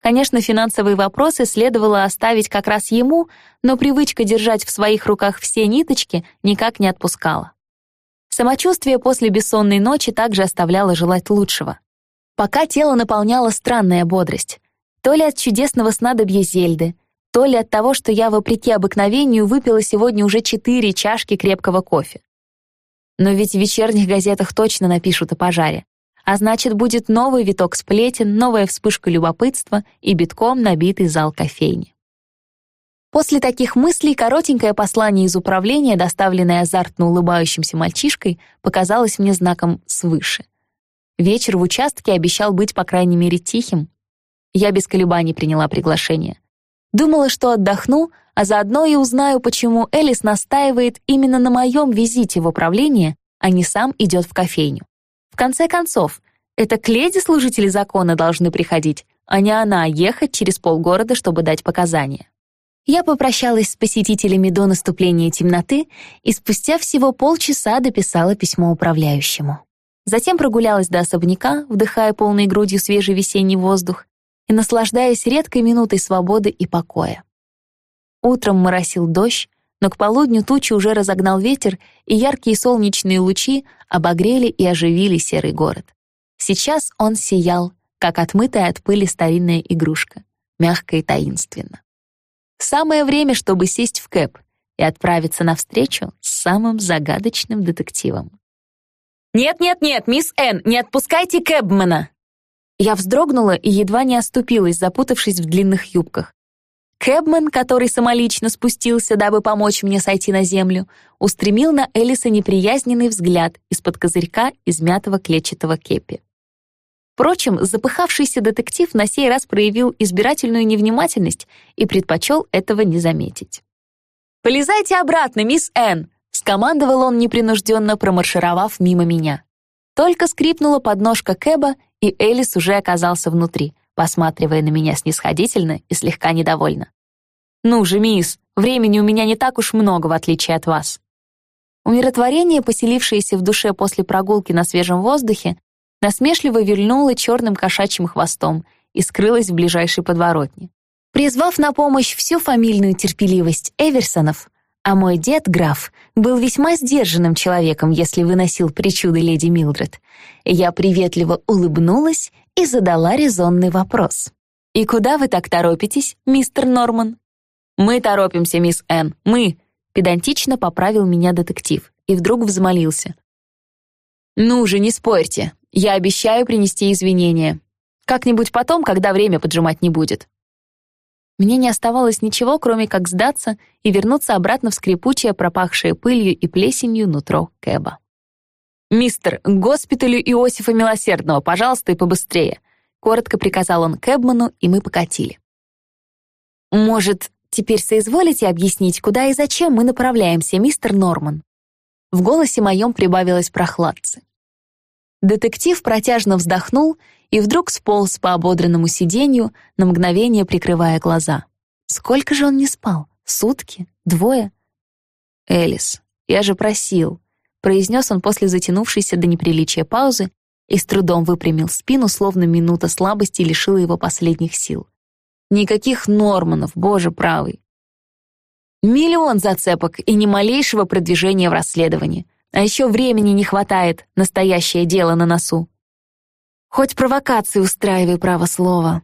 Конечно, финансовые вопросы следовало оставить как раз ему, но привычка держать в своих руках все ниточки никак не отпускала. Самочувствие после бессонной ночи также оставляло желать лучшего. Пока тело наполняло странная бодрость. То ли от чудесного снадобья Зельды, то ли от того, что я, вопреки обыкновению, выпила сегодня уже четыре чашки крепкого кофе. Но ведь в вечерних газетах точно напишут о пожаре. А значит, будет новый виток сплетен, новая вспышка любопытства и битком набитый зал кофейни. После таких мыслей коротенькое послание из управления, доставленное азартно улыбающимся мальчишкой, показалось мне знаком свыше. Вечер в участке обещал быть, по крайней мере, тихим, я без колебаний приняла приглашение. Думала, что отдохну, а заодно и узнаю, почему Элис настаивает именно на моем визите в управление, а не сам идет в кофейню. В конце концов, это к леди служители закона должны приходить, а не она ехать через полгорода, чтобы дать показания. Я попрощалась с посетителями до наступления темноты и спустя всего полчаса дописала письмо управляющему. Затем прогулялась до особняка, вдыхая полной грудью свежий весенний воздух, и наслаждаясь редкой минутой свободы и покоя. Утром моросил дождь, но к полудню тучи уже разогнал ветер, и яркие солнечные лучи обогрели и оживили серый город. Сейчас он сиял, как отмытая от пыли старинная игрушка, мягко и таинственно. Самое время, чтобы сесть в кэп и отправиться навстречу с самым загадочным детективом. «Нет-нет-нет, мисс Энн, не отпускайте кэбмена!» Я вздрогнула и едва не оступилась, запутавшись в длинных юбках. Кэбмен, который самолично спустился, дабы помочь мне сойти на землю, устремил на Элиса неприязненный взгляд из-под козырька измятого клетчатого кепи. Впрочем, запыхавшийся детектив на сей раз проявил избирательную невнимательность и предпочел этого не заметить. «Полезайте обратно, мисс Энн!» — скомандовал он, непринужденно промаршировав мимо меня. Только скрипнула подножка Кэба, и Элис уже оказался внутри, посматривая на меня снисходительно и слегка недовольно. «Ну же, мисс, времени у меня не так уж много, в отличие от вас». Умиротворение, поселившееся в душе после прогулки на свежем воздухе, насмешливо вильнуло черным кошачьим хвостом и скрылось в ближайшей подворотне. Призвав на помощь всю фамильную терпеливость Эверсонов, а мой дед, граф, был весьма сдержанным человеком, если выносил причуды леди Милдред. Я приветливо улыбнулась и задала резонный вопрос. «И куда вы так торопитесь, мистер Норман?» «Мы торопимся, мисс Энн, мы!» Педантично поправил меня детектив и вдруг взмолился. «Ну же, не спорьте. Я обещаю принести извинения. Как-нибудь потом, когда время поджимать не будет. Мне не оставалось ничего, кроме как сдаться и вернуться обратно в скрипучее, пропахшее пылью и плесенью нутро Кэба. «Мистер, к госпиталю Иосифа Милосердного, пожалуйста, и побыстрее», коротко приказал он Кэбману, и мы покатили. «Может, теперь соизволите объяснить, куда и зачем мы направляемся, мистер Норман?» В голосе моем прибавилось прохладцы. Детектив протяжно вздохнул и вдруг сполз по ободренному сиденью, на мгновение прикрывая глаза. Сколько же он не спал? Сутки? Двое? «Элис, я же просил», — произнес он после затянувшейся до неприличия паузы и с трудом выпрямил спину, словно минута слабости лишила его последних сил. «Никаких Норманов, боже правый!» Миллион зацепок и ни малейшего продвижения в расследовании. А еще времени не хватает, настоящее дело на носу. Хоть провокации устраивай право слова.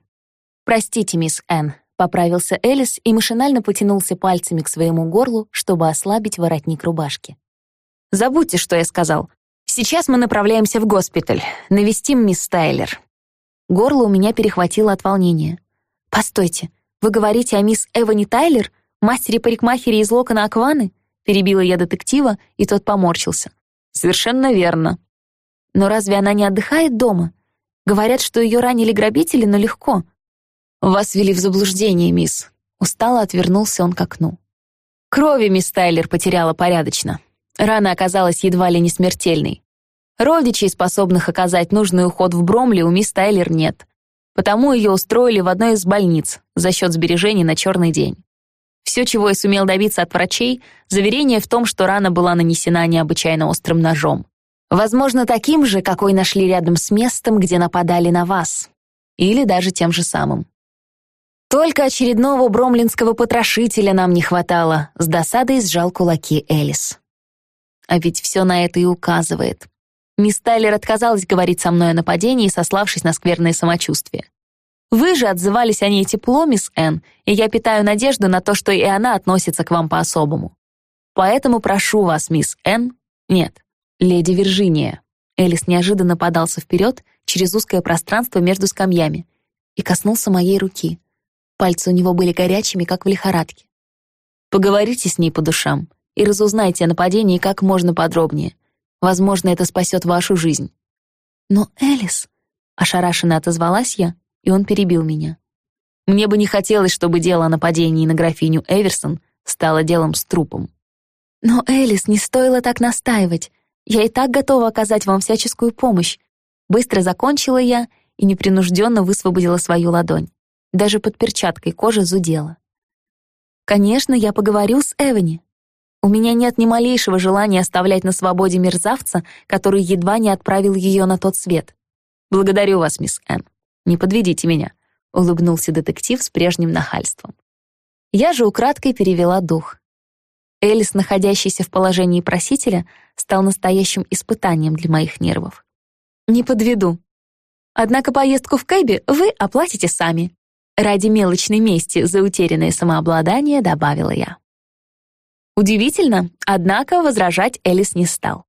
Простите, мисс Н, Поправился Элис и машинально потянулся пальцами к своему горлу, чтобы ослабить воротник рубашки. «Забудьте, что я сказал. Сейчас мы направляемся в госпиталь. Навестим мисс Тайлер». Горло у меня перехватило от волнения. «Постойте, вы говорите о мисс Эвани Тайлер, мастере-парикмахере из локона Акваны?» Перебила я детектива, и тот поморщился. «Совершенно верно». «Но разве она не отдыхает дома? Говорят, что ее ранили грабители, но легко». «Вас ввели в заблуждение, мисс». Устало отвернулся он к окну. «Крови мисс Тайлер потеряла порядочно. Рана оказалась едва ли не смертельной. Родичей, способных оказать нужный уход в Бромли, у мисс Тайлер нет. Потому ее устроили в одной из больниц за счет сбережений на черный день. Все, чего я сумел добиться от врачей, заверение в том, что рана была нанесена необычайно острым ножом. Возможно, таким же, какой нашли рядом с местом, где нападали на вас. Или даже тем же самым. Только очередного бромлинского потрошителя нам не хватало, с досадой сжал кулаки Элис. А ведь все на это и указывает. Мисс Тайлер отказалась говорить со мной о нападении, сославшись на скверное самочувствие. Вы же отзывались о ней тепло, мисс Энн, и я питаю надежду на то, что и она относится к вам по-особому. Поэтому прошу вас, мисс Энн, нет, леди Виржиния. Элис неожиданно подался вперед через узкое пространство между скамьями и коснулся моей руки. Пальцы у него были горячими, как в лихорадке. Поговорите с ней по душам и разузнайте о нападении как можно подробнее. Возможно, это спасет вашу жизнь». «Но Элис...» — ошарашенно отозвалась я, и он перебил меня. «Мне бы не хотелось, чтобы дело о нападении на графиню Эверсон стало делом с трупом». «Но, Элис, не стоило так настаивать. Я и так готова оказать вам всяческую помощь». Быстро закончила я и непринужденно высвободила свою ладонь. Даже под перчаткой кожа зудела. «Конечно, я поговорю с Эвани. У меня нет ни малейшего желания оставлять на свободе мерзавца, который едва не отправил ее на тот свет. Благодарю вас, мисс Энн. Не подведите меня, улыбнулся детектив с прежним нахальством. Я же украдкой перевела дух. Элис, находящийся в положении просителя, стал настоящим испытанием для моих нервов. Не подведу. Однако поездку в Кэби вы оплатите сами. Ради мелочной мести за утерянное самообладание добавила я. Удивительно, однако возражать Элис не стал.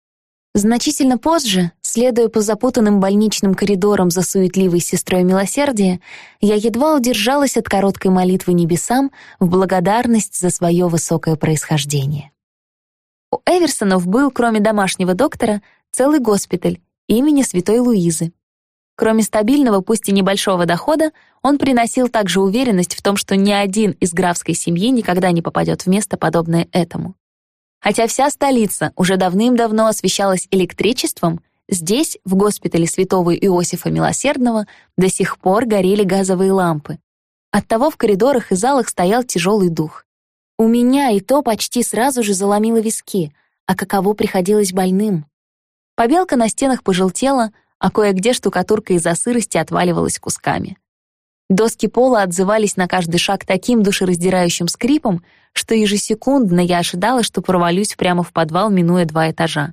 Значительно позже, следуя по запутанным больничным коридорам за суетливой сестрой милосердия, я едва удержалась от короткой молитвы небесам в благодарность за свое высокое происхождение. У Эверсонов был, кроме домашнего доктора, целый госпиталь имени Святой Луизы. Кроме стабильного, пусть и небольшого дохода, он приносил также уверенность в том, что ни один из графской семьи никогда не попадет в место, подобное этому. Хотя вся столица уже давным-давно освещалась электричеством, здесь, в госпитале святого Иосифа Милосердного, до сих пор горели газовые лампы. Оттого в коридорах и залах стоял тяжелый дух. У меня и то почти сразу же заломило виски, а каково приходилось больным. Побелка на стенах пожелтела, а кое-где штукатурка из-за сырости отваливалась кусками. Доски пола отзывались на каждый шаг таким душераздирающим скрипом, что ежесекундно я ожидала, что провалюсь прямо в подвал, минуя два этажа.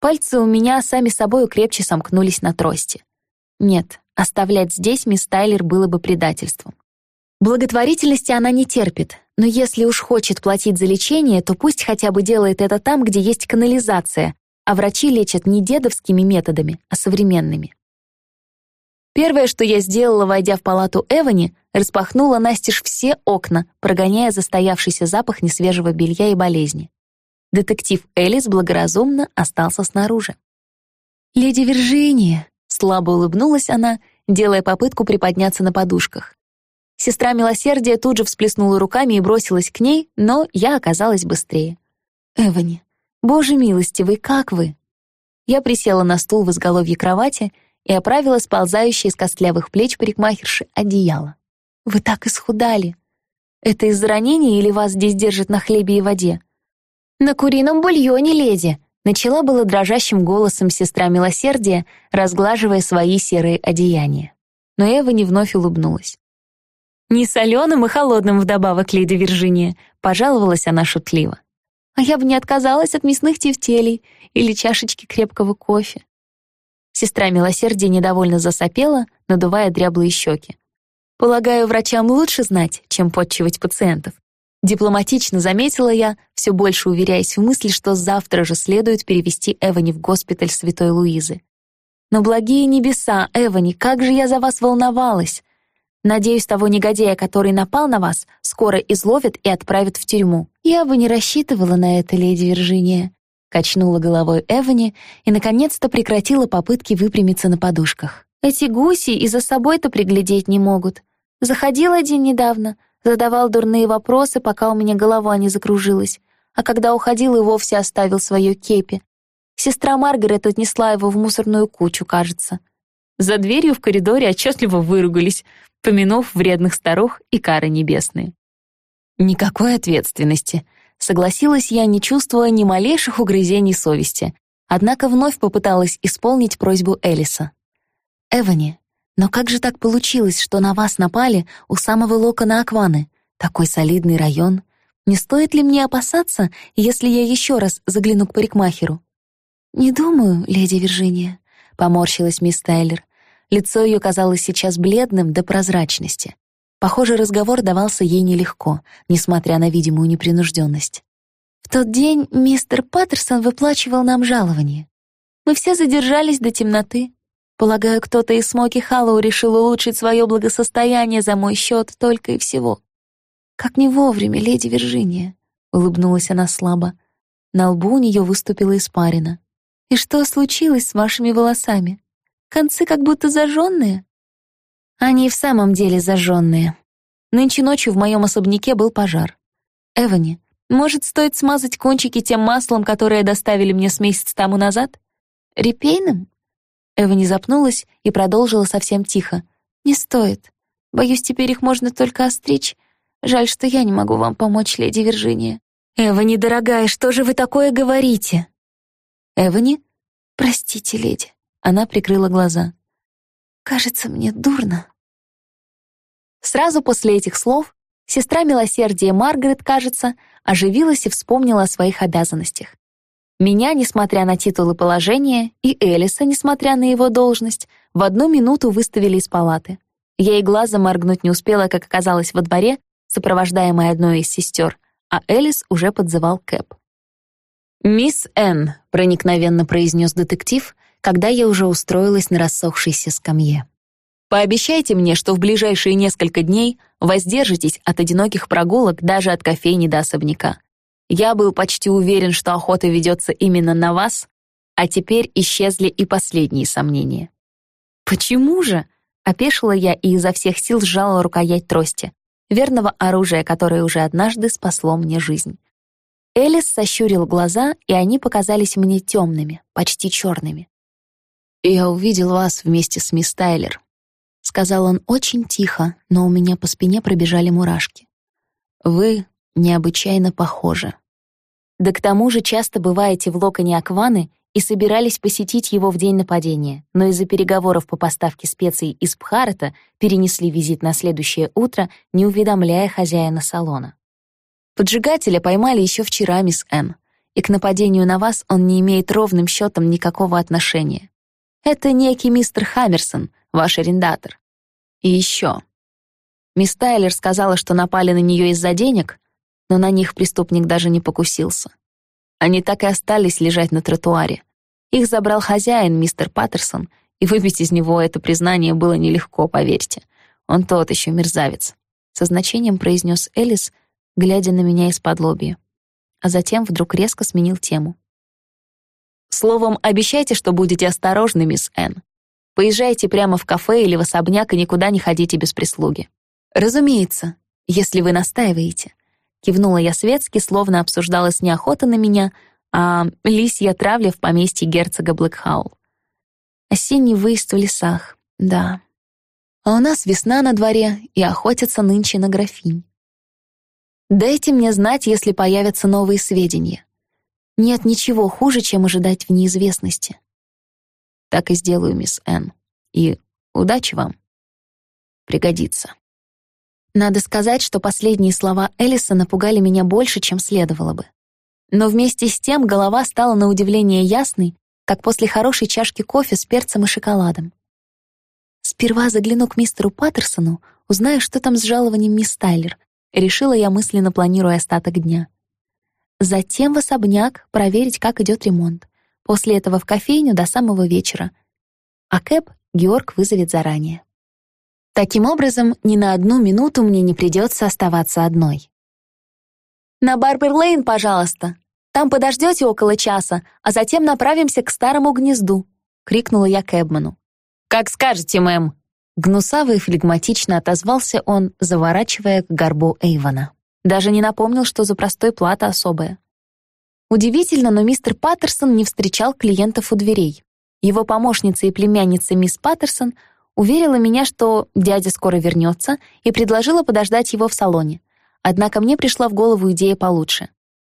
Пальцы у меня сами собой крепче сомкнулись на трости. Нет, оставлять здесь мисс Тайлер было бы предательством. Благотворительности она не терпит, но если уж хочет платить за лечение, то пусть хотя бы делает это там, где есть канализация, а врачи лечат не дедовскими методами, а современными. Первое, что я сделала, войдя в палату Эвани, распахнула настежь все окна, прогоняя застоявшийся запах несвежего белья и болезни. Детектив Элис благоразумно остался снаружи. «Леди Виржиния!» — слабо улыбнулась она, делая попытку приподняться на подушках. Сестра милосердия тут же всплеснула руками и бросилась к ней, но я оказалась быстрее. «Эвани, «Боже милостивый, как вы?» Я присела на стул в изголовье кровати и оправила сползающее с костлявых плеч парикмахерши одеяло. «Вы так исхудали! Это из-за ранения или вас здесь держат на хлебе и воде?» «На курином бульоне, леди!» Начала было дрожащим голосом сестра милосердия, разглаживая свои серые одеяния. Но Эва не вновь улыбнулась. «Не соленым и холодным вдобавок, леди Виржиния», — пожаловалась она шутливо а я бы не отказалась от мясных тефтелей или чашечки крепкого кофе. Сестра милосердия недовольно засопела, надувая дряблые щеки. Полагаю, врачам лучше знать, чем подчивать пациентов. Дипломатично заметила я, все больше уверяясь в мысли, что завтра же следует перевести Эвани в госпиталь Святой Луизы. Но благие небеса, Эвани, как же я за вас волновалась! Надеюсь, того негодяя, который напал на вас, скоро изловят и отправят в тюрьму. Я бы не рассчитывала на это, леди Виржиния. Качнула головой Эвани и, наконец-то, прекратила попытки выпрямиться на подушках. Эти гуси и за собой-то приглядеть не могут. Заходил один недавно, задавал дурные вопросы, пока у меня голова не закружилась, а когда уходил и вовсе оставил свое кепи. Сестра Маргарет отнесла его в мусорную кучу, кажется. За дверью в коридоре отчетливо выругались, помянув вредных старух и кары небесные. Никакой ответственности. Согласилась я, не чувствуя ни малейших угрызений совести, однако вновь попыталась исполнить просьбу Элиса. «Эвани, но как же так получилось, что на вас напали у самого локона Акваны? Такой солидный район. Не стоит ли мне опасаться, если я еще раз загляну к парикмахеру?» «Не думаю, леди Виржиния», — поморщилась мисс Тайлер. Лицо ее казалось сейчас бледным до прозрачности. Похоже, разговор давался ей нелегко, несмотря на видимую непринужденность. В тот день мистер Паттерсон выплачивал нам жалование. Мы все задержались до темноты. Полагаю, кто-то из Смоки Халлоу решил улучшить свое благосостояние за мой счет только и всего. Как не вовремя, леди Виржиния, улыбнулась она слабо. На лбу у нее выступила испарина. И что случилось с вашими волосами? Концы как будто зажженные. Они и в самом деле зажженные. Нынче ночью в моем особняке был пожар. Эвани, может, стоит смазать кончики тем маслом, которое доставили мне с месяц тому назад? Репейным? Эвани запнулась и продолжила совсем тихо. «Не стоит. Боюсь, теперь их можно только остричь. Жаль, что я не могу вам помочь, леди Виржиния». «Эвани, дорогая, что же вы такое говорите?» «Эвани?» «Простите, леди». Она прикрыла глаза. «Кажется, мне дурно». Сразу после этих слов сестра милосердия Маргарет, кажется, оживилась и вспомнила о своих обязанностях. Меня, несмотря на титул и положение, и Элиса, несмотря на его должность, в одну минуту выставили из палаты. Я и глазом моргнуть не успела, как оказалась во дворе, сопровождаемая одной из сестер, а Элис уже подзывал Кэп. «Мисс Энн», — проникновенно произнес детектив, когда я уже устроилась на рассохшейся скамье. «Пообещайте мне, что в ближайшие несколько дней воздержитесь от одиноких прогулок даже от кофейни до особняка. Я был почти уверен, что охота ведется именно на вас, а теперь исчезли и последние сомнения». «Почему же?» — опешила я и изо всех сил сжала рукоять трости, верного оружия, которое уже однажды спасло мне жизнь. Элис сощурил глаза, и они показались мне темными, почти черными. «Я увидел вас вместе с мисс Тайлер», — сказал он очень тихо, но у меня по спине пробежали мурашки. «Вы необычайно похожи. Да к тому же часто бываете в локоне Акваны и собирались посетить его в день нападения, но из-за переговоров по поставке специй из Пхарата перенесли визит на следующее утро, не уведомляя хозяина салона. Поджигателя поймали еще вчера, мисс М. И к нападению на вас он не имеет ровным счетом никакого отношения. Это некий мистер Хаммерсон, ваш арендатор. И еще. Мисс Тайлер сказала, что напали на нее из-за денег, но на них преступник даже не покусился. Они так и остались лежать на тротуаре. Их забрал хозяин, мистер Паттерсон, и выбить из него это признание было нелегко, поверьте. Он тот еще мерзавец. Со значением произнес Элис, глядя на меня из-под лобья. А затем вдруг резко сменил тему. «Словом, обещайте, что будете осторожны, мисс Энн. Поезжайте прямо в кафе или в особняк и никуда не ходите без прислуги. Разумеется, если вы настаиваете». Кивнула я светски, словно обсуждалась не охота на меня, а лисья травля в поместье герцога Блэкхаул. Осенний выезд в лесах, да. А у нас весна на дворе, и охотятся нынче на графинь. Дайте мне знать, если появятся новые сведения. Нет ничего хуже, чем ожидать в неизвестности. Так и сделаю, мисс Н. И удачи вам. Пригодится. Надо сказать, что последние слова Элиса напугали меня больше, чем следовало бы. Но вместе с тем голова стала на удивление ясной, как после хорошей чашки кофе с перцем и шоколадом. Сперва загляну к мистеру Паттерсону, узнаю, что там с жалованием мисс Тайлер. Решила я мысленно, планируя остаток дня. Затем в особняк проверить, как идет ремонт. После этого в кофейню до самого вечера. А Кэп Георг вызовет заранее. Таким образом, ни на одну минуту мне не придется оставаться одной. «На Барбер-Лейн, пожалуйста. Там подождете около часа, а затем направимся к старому гнезду», — крикнула я Кэбману. «Как скажете, мэм!» Гнусаво и флегматично отозвался он, заворачивая к горбу Эйвона. Даже не напомнил, что за простой плата особая. Удивительно, но мистер Паттерсон не встречал клиентов у дверей. Его помощница и племянница мисс Паттерсон уверила меня, что дядя скоро вернется, и предложила подождать его в салоне. Однако мне пришла в голову идея получше.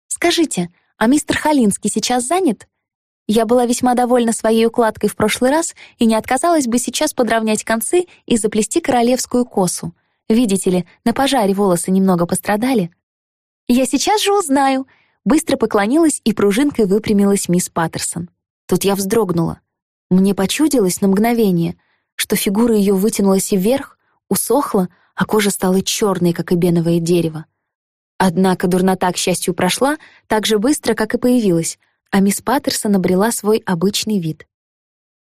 «Скажите, а мистер Халинский сейчас занят?» Я была весьма довольна своей укладкой в прошлый раз и не отказалась бы сейчас подровнять концы и заплести королевскую косу. Видите ли, на пожаре волосы немного пострадали. «Я сейчас же узнаю!» Быстро поклонилась и пружинкой выпрямилась мисс Паттерсон. Тут я вздрогнула. Мне почудилось на мгновение, что фигура ее вытянулась вверх, усохла, а кожа стала черной, как и беновое дерево. Однако дурнота, к счастью, прошла так же быстро, как и появилась — а мисс Паттерсон обрела свой обычный вид.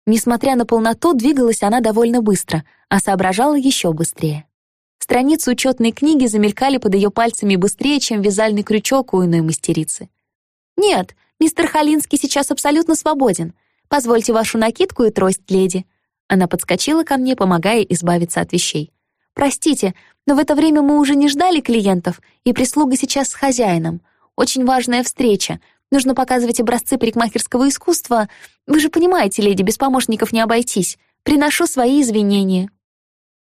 Несмотря на полноту, двигалась она довольно быстро, а соображала еще быстрее. Страницы учетной книги замелькали под ее пальцами быстрее, чем вязальный крючок у иной мастерицы. «Нет, мистер Халинский сейчас абсолютно свободен. Позвольте вашу накидку и трость, леди». Она подскочила ко мне, помогая избавиться от вещей. «Простите, но в это время мы уже не ждали клиентов, и прислуга сейчас с хозяином. Очень важная встреча, Нужно показывать образцы парикмахерского искусства. Вы же понимаете, леди, без помощников не обойтись. Приношу свои извинения».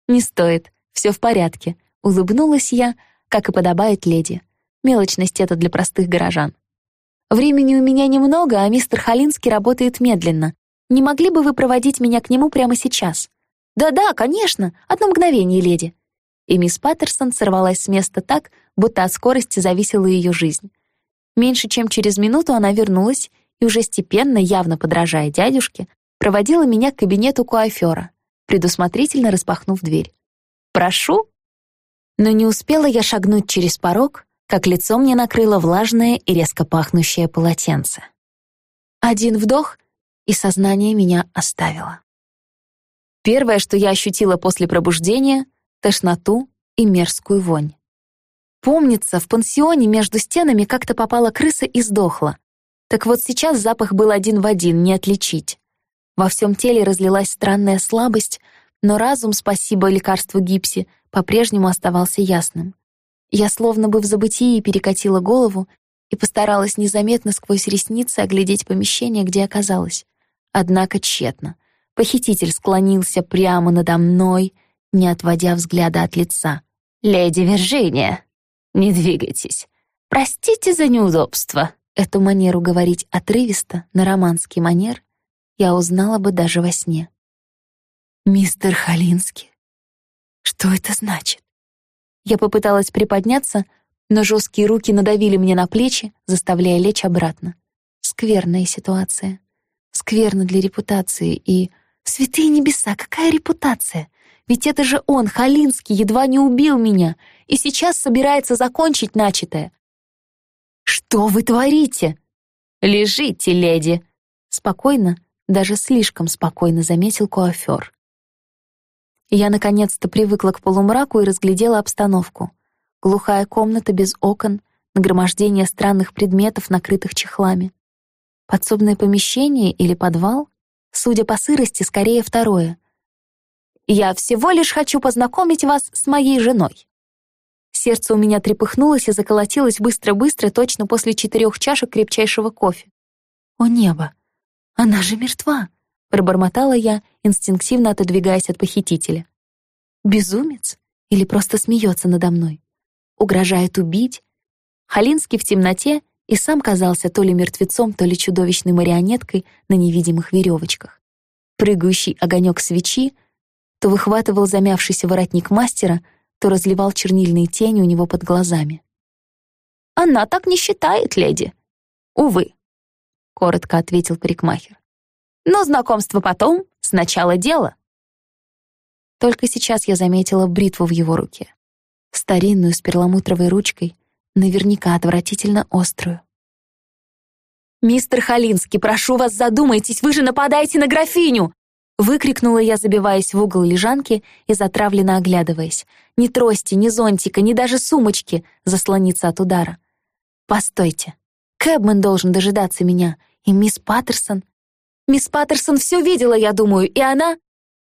«Не стоит, все в порядке», — улыбнулась я, как и подобает леди. Мелочность это для простых горожан. «Времени у меня немного, а мистер Халинский работает медленно. Не могли бы вы проводить меня к нему прямо сейчас?» «Да-да, конечно, одно мгновение, леди». И мисс Паттерсон сорвалась с места так, будто от скорости зависела ее жизнь. Меньше чем через минуту она вернулась и уже степенно, явно подражая дядюшке, проводила меня к кабинету куафера, предусмотрительно распахнув дверь. «Прошу!» Но не успела я шагнуть через порог, как лицо мне накрыло влажное и резко пахнущее полотенце. Один вдох, и сознание меня оставило. Первое, что я ощутила после пробуждения — тошноту и мерзкую вонь. Помнится, в пансионе между стенами как-то попала крыса и сдохла. Так вот сейчас запах был один в один, не отличить. Во всем теле разлилась странная слабость, но разум, спасибо лекарству гипси, по-прежнему оставался ясным. Я словно бы в забытии перекатила голову и постаралась незаметно сквозь ресницы оглядеть помещение, где оказалась. Однако тщетно. Похититель склонился прямо надо мной, не отводя взгляда от лица. «Леди Виржиния!» Не двигайтесь. Простите за неудобство. Эту манеру говорить отрывисто, на романский манер, я узнала бы даже во сне. «Мистер Халинский, что это значит?» Я попыталась приподняться, но жесткие руки надавили мне на плечи, заставляя лечь обратно. Скверная ситуация. Скверно для репутации и... Святые небеса, какая репутация? Ведь это же он, Халинский, едва не убил меня и сейчас собирается закончить начатое. «Что вы творите?» «Лежите, леди!» Спокойно, даже слишком спокойно заметил куафер. Я наконец-то привыкла к полумраку и разглядела обстановку. Глухая комната без окон, нагромождение странных предметов, накрытых чехлами. Подсобное помещение или подвал? Судя по сырости, скорее второе. Я всего лишь хочу познакомить вас с моей женой». Сердце у меня трепыхнулось и заколотилось быстро-быстро, точно после четырех чашек крепчайшего кофе. «О небо! Она же мертва!» — пробормотала я, инстинктивно отодвигаясь от похитителя. «Безумец? Или просто смеется надо мной? Угрожает убить?» Халинский в темноте и сам казался то ли мертвецом, то ли чудовищной марионеткой на невидимых веревочках. Прыгающий огонек свечи — то выхватывал замявшийся воротник мастера, то разливал чернильные тени у него под глазами. «Она так не считает, леди». «Увы», — коротко ответил парикмахер. «Но знакомство потом, сначала дело». Только сейчас я заметила бритву в его руке. Старинную с перламутровой ручкой, наверняка отвратительно острую. «Мистер Халинский, прошу вас, задумайтесь, вы же нападаете на графиню!» Выкрикнула я, забиваясь в угол лежанки и затравленно оглядываясь. Ни трости, ни зонтика, ни даже сумочки заслониться от удара. «Постойте. Кэбмен должен дожидаться меня. И мисс Паттерсон. Мисс Паттерсон все видела, я думаю, и она...»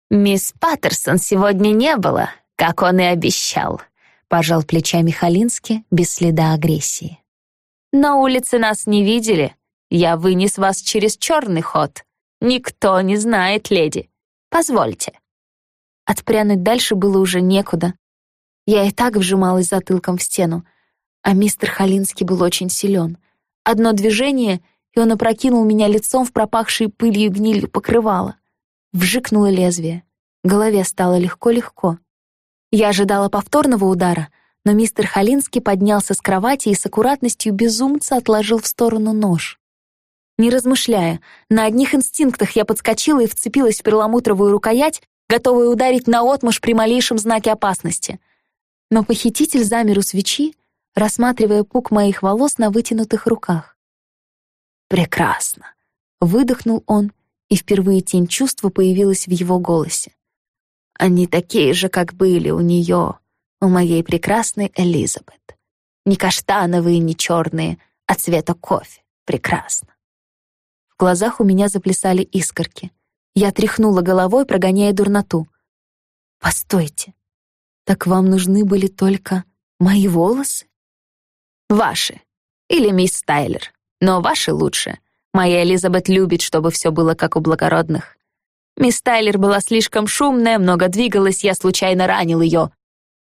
«Мисс Паттерсон сегодня не было, как он и обещал», пожал плечами Халински без следа агрессии. «На улице нас не видели. Я вынес вас через черный ход. Никто не знает, леди. Позвольте». Отпрянуть дальше было уже некуда. Я и так вжималась затылком в стену, а мистер Халинский был очень силен. Одно движение, он опрокинул меня лицом в пропахшие пылью и гнилью покрывало. Вжикнуло лезвие. Голове стало легко-легко. Я ожидала повторного удара, но мистер Халинский поднялся с кровати и с аккуратностью безумца отложил в сторону нож. Не размышляя, на одних инстинктах я подскочила и вцепилась в перламутровую рукоять, готовая ударить наотмашь при малейшем знаке опасности. Но похититель замер у свечи, рассматривая пук моих волос на вытянутых руках. «Прекрасно!» — выдохнул он и впервые тень чувства появилась в его голосе. Они такие же, как были у нее, у моей прекрасной Элизабет. Не каштановые, не черные, а цвета кофе. Прекрасно. В глазах у меня заплясали искорки. Я тряхнула головой, прогоняя дурноту. «Постойте, так вам нужны были только мои волосы?» «Ваши. Или мисс Тайлер. Но ваши лучше. Моя Элизабет любит, чтобы все было как у благородных. Мисс Тайлер была слишком шумная, много двигалась, я случайно ранил ее.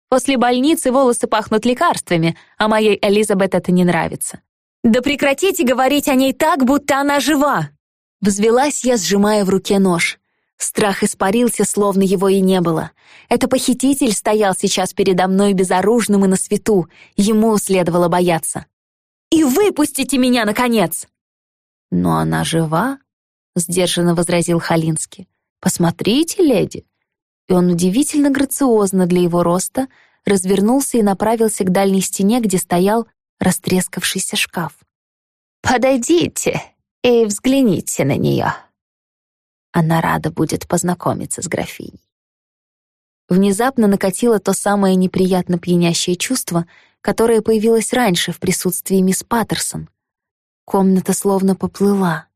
После больницы волосы пахнут лекарствами, а моей Элизабет это не нравится. «Да прекратите говорить о ней так, будто она жива!» Взвелась я, сжимая в руке нож. Страх испарился, словно его и не было. Это похититель стоял сейчас передо мной безоружным и на свету. Ему следовало бояться. «И выпустите меня, наконец!» «Но она жива», — сдержанно возразил Халинский. «Посмотрите, леди!» И он удивительно грациозно для его роста развернулся и направился к дальней стене, где стоял растрескавшийся шкаф. «Подойдите и взгляните на нее». Она рада будет познакомиться с графиней. Внезапно накатило то самое неприятно пьянящее чувство, которое появилось раньше в присутствии мисс Паттерсон — Комната словно поплыла.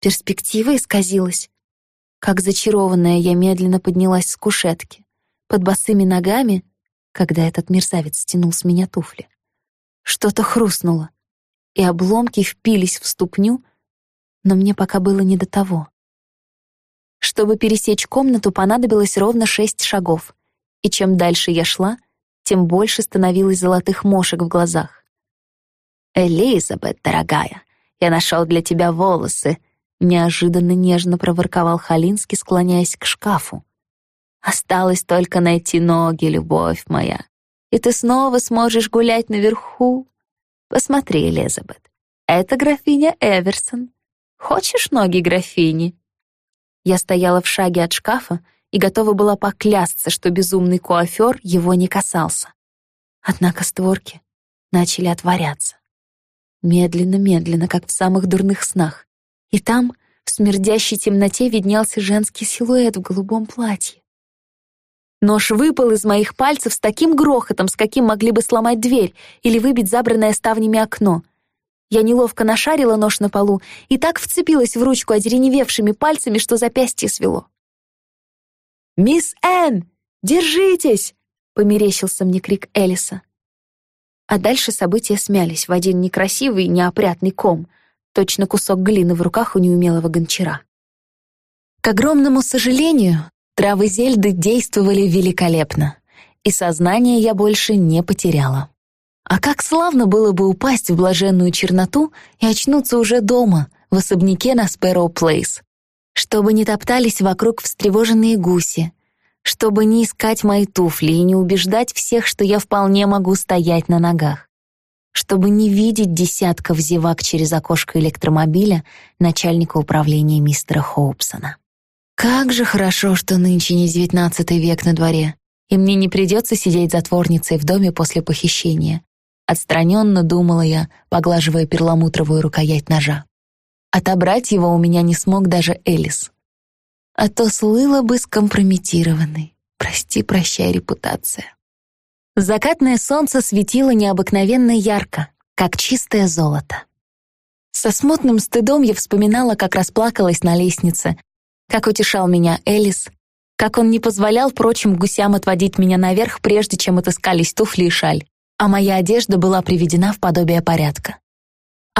Перспектива исказилась. Как зачарованная, я медленно поднялась с кушетки. Под босыми ногами, когда этот мерзавец стянул с меня туфли, что-то хрустнуло, и обломки впились в ступню, но мне пока было не до того. Чтобы пересечь комнату, понадобилось ровно шесть шагов, и чем дальше я шла, тем больше становилось золотых мошек в глазах. «Элизабет, дорогая, я нашел для тебя волосы», — неожиданно нежно проворковал Халинский, склоняясь к шкафу. «Осталось только найти ноги, любовь моя, и ты снова сможешь гулять наверху. Посмотри, Элизабет, это графиня Эверсон. Хочешь ноги графини?» Я стояла в шаге от шкафа и готова была поклясться, что безумный куафер его не касался. Однако створки начали отворяться. Медленно-медленно, как в самых дурных снах. И там, в смердящей темноте, виднелся женский силуэт в голубом платье. Нож выпал из моих пальцев с таким грохотом, с каким могли бы сломать дверь или выбить забранное ставнями окно. Я неловко нашарила нож на полу и так вцепилась в ручку одереневевшими пальцами, что запястье свело. «Мисс Энн, держитесь!» — померещился мне крик Элиса. А дальше события смялись в один некрасивый, неопрятный ком, точно кусок глины в руках у неумелого гончара. К огромному сожалению, травы Зельды действовали великолепно, и сознание я больше не потеряла. А как славно было бы упасть в блаженную черноту и очнуться уже дома, в особняке на Спэроу Плейс, чтобы не топтались вокруг встревоженные гуси, чтобы не искать мои туфли и не убеждать всех, что я вполне могу стоять на ногах, чтобы не видеть десятков зевак через окошко электромобиля начальника управления мистера Хоупсона. Как же хорошо, что нынче не девятнадцатый век на дворе, и мне не придется сидеть затворницей в доме после похищения. Отстраненно думала я, поглаживая перламутровую рукоять ножа. Отобрать его у меня не смог даже Элис. А то слыла бы скомпрометированной. Прости, прощай, репутация. Закатное солнце светило необыкновенно ярко, как чистое золото. Со смутным стыдом я вспоминала, как расплакалась на лестнице, как утешал меня Элис, как он не позволял прочим гусям отводить меня наверх, прежде чем отыскались туфли и шаль, а моя одежда была приведена в подобие порядка.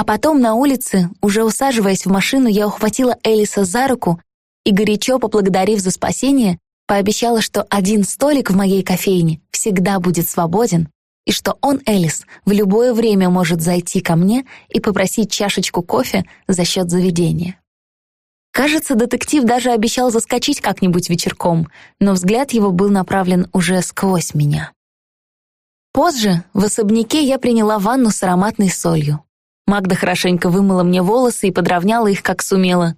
А потом на улице, уже усаживаясь в машину, я ухватила Элиса за руку и, горячо поблагодарив за спасение, пообещала, что один столик в моей кофейне всегда будет свободен, и что он, Элис, в любое время может зайти ко мне и попросить чашечку кофе за счет заведения. Кажется, детектив даже обещал заскочить как-нибудь вечерком, но взгляд его был направлен уже сквозь меня. Позже в особняке я приняла ванну с ароматной солью. Магда хорошенько вымыла мне волосы и подровняла их, как сумела.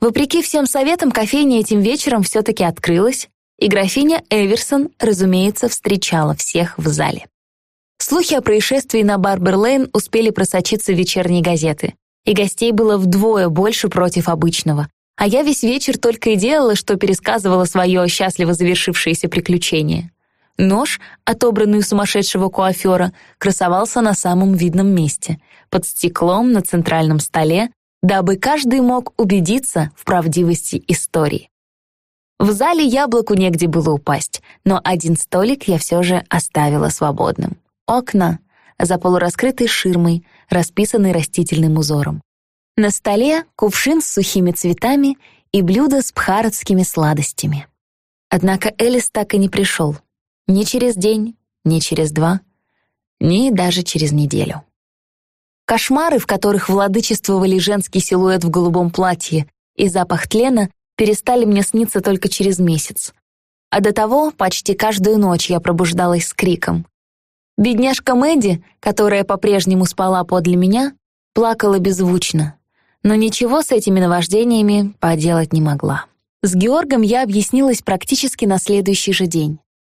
Вопреки всем советам, кофейня этим вечером все-таки открылась, и графиня Эверсон, разумеется, встречала всех в зале. Слухи о происшествии на Барбер-Лейн успели просочиться в вечерние газеты, и гостей было вдвое больше против обычного, а я весь вечер только и делала, что пересказывала свое счастливо завершившееся приключение. Нож, отобранный у сумасшедшего куафера, красовался на самом видном месте, под стеклом на центральном столе, дабы каждый мог убедиться в правдивости истории. В зале яблоку негде было упасть, но один столик я все же оставила свободным. Окна за полураскрытой ширмой, расписанной растительным узором. На столе кувшин с сухими цветами и блюдо с пхарадскими сладостями. Однако Элис так и не пришел. Ни через день, ни через два, ни даже через неделю. Кошмары, в которых владычествовали женский силуэт в голубом платье и запах тлена, перестали мне сниться только через месяц. А до того почти каждую ночь я пробуждалась с криком. Бедняжка Мэдди, которая по-прежнему спала подле меня, плакала беззвучно, но ничего с этими наваждениями поделать не могла. С Георгом я объяснилась практически на следующий же день.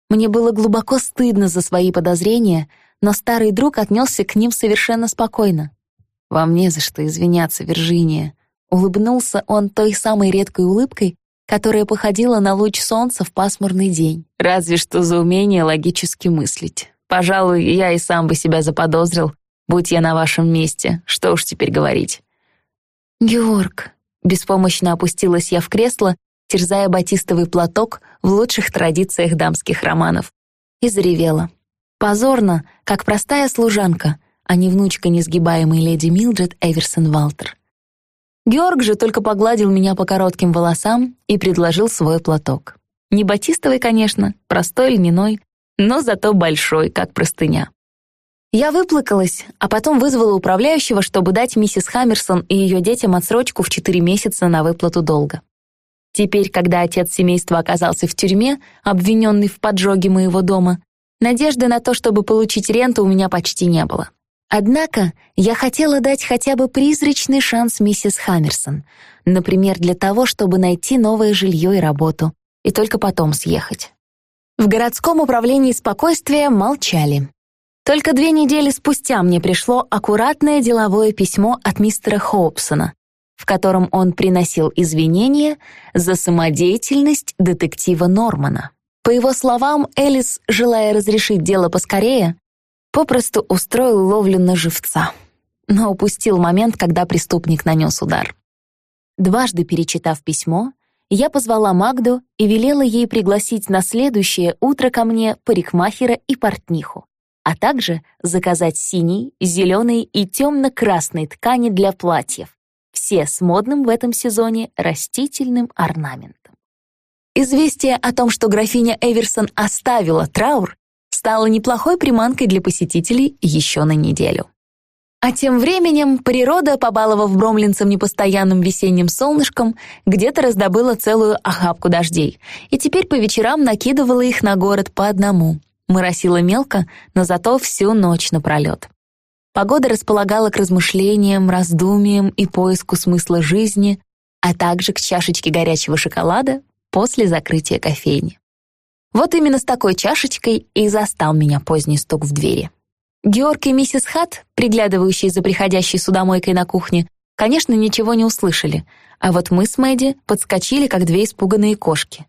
Мне было глубоко стыдно за свои подозрения, но старый друг отнесся к ним совершенно спокойно. «Вам не за что извиняться, Виржиния», — улыбнулся он той самой редкой улыбкой, которая походила на луч солнца в пасмурный день. «Разве что за умение логически мыслить». Пожалуй, я и сам бы себя заподозрил, будь я на вашем месте. Что уж теперь говорить. Георг, беспомощно опустилась я в кресло, терзая батистовый платок в лучших традициях дамских романов. И заревела. Позорно, как простая служанка, а не внучка несгибаемой леди Милдред Эверсон Валтер. Георг же только погладил меня по коротким волосам и предложил свой платок. Не батистовый, конечно, простой льняной, но зато большой, как простыня. Я выплакалась, а потом вызвала управляющего, чтобы дать миссис Хаммерсон и ее детям отсрочку в 4 месяца на выплату долга. Теперь, когда отец семейства оказался в тюрьме, обвиненный в поджоге моего дома, надежды на то, чтобы получить ренту, у меня почти не было. Однако я хотела дать хотя бы призрачный шанс миссис Хаммерсон, например, для того, чтобы найти новое жилье и работу, и только потом съехать. В городском управлении спокойствия молчали. Только две недели спустя мне пришло аккуратное деловое письмо от мистера Хоупсона, в котором он приносил извинения за самодеятельность детектива Нормана. По его словам, Элис, желая разрешить дело поскорее, попросту устроил ловлю на живца, но упустил момент, когда преступник нанес удар. Дважды перечитав письмо, я позвала Магду и велела ей пригласить на следующее утро ко мне парикмахера и портниху, а также заказать синий, зеленый и темно-красной ткани для платьев, все с модным в этом сезоне растительным орнаментом. Известие о том, что графиня Эверсон оставила траур, стало неплохой приманкой для посетителей еще на неделю. А тем временем природа, побаловав бромлинцам непостоянным весенним солнышком, где-то раздобыла целую охапку дождей, и теперь по вечерам накидывала их на город по одному. Моросила мелко, но зато всю ночь напролет. Погода располагала к размышлениям, раздумиям и поиску смысла жизни, а также к чашечке горячего шоколада после закрытия кофейни. Вот именно с такой чашечкой и застал меня поздний стук в двери. Георг и миссис Хат, приглядывающие за приходящей судомойкой на кухне, конечно, ничего не услышали, а вот мы с Мэдди подскочили, как две испуганные кошки.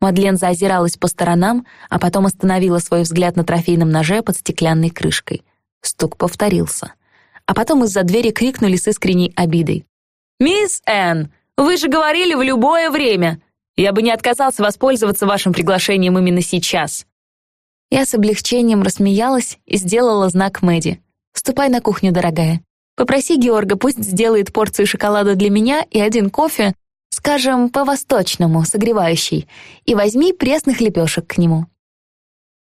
Мадлен заозиралась по сторонам, а потом остановила свой взгляд на трофейном ноже под стеклянной крышкой. Стук повторился. А потом из-за двери крикнули с искренней обидой. «Мисс Энн, вы же говорили в любое время! Я бы не отказался воспользоваться вашим приглашением именно сейчас». Я с облегчением рассмеялась и сделала знак Мэдди. «Ступай на кухню, дорогая. Попроси Георга, пусть сделает порцию шоколада для меня и один кофе, скажем, по-восточному, согревающий, и возьми пресных лепешек к нему».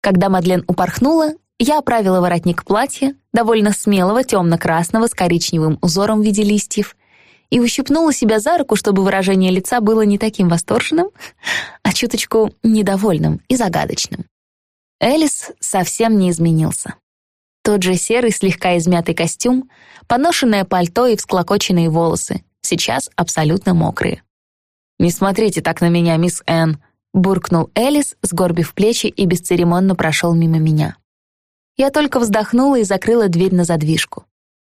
Когда Мадлен упорхнула, я оправила воротник платья, довольно смелого, темно-красного, с коричневым узором в виде листьев, и ущипнула себя за руку, чтобы выражение лица было не таким восторженным, а чуточку недовольным и загадочным. Элис совсем не изменился. Тот же серый, слегка измятый костюм, поношенное пальто и всклокоченные волосы, сейчас абсолютно мокрые. «Не смотрите так на меня, мисс Энн», — буркнул Элис, сгорбив плечи и бесцеремонно прошел мимо меня. Я только вздохнула и закрыла дверь на задвижку.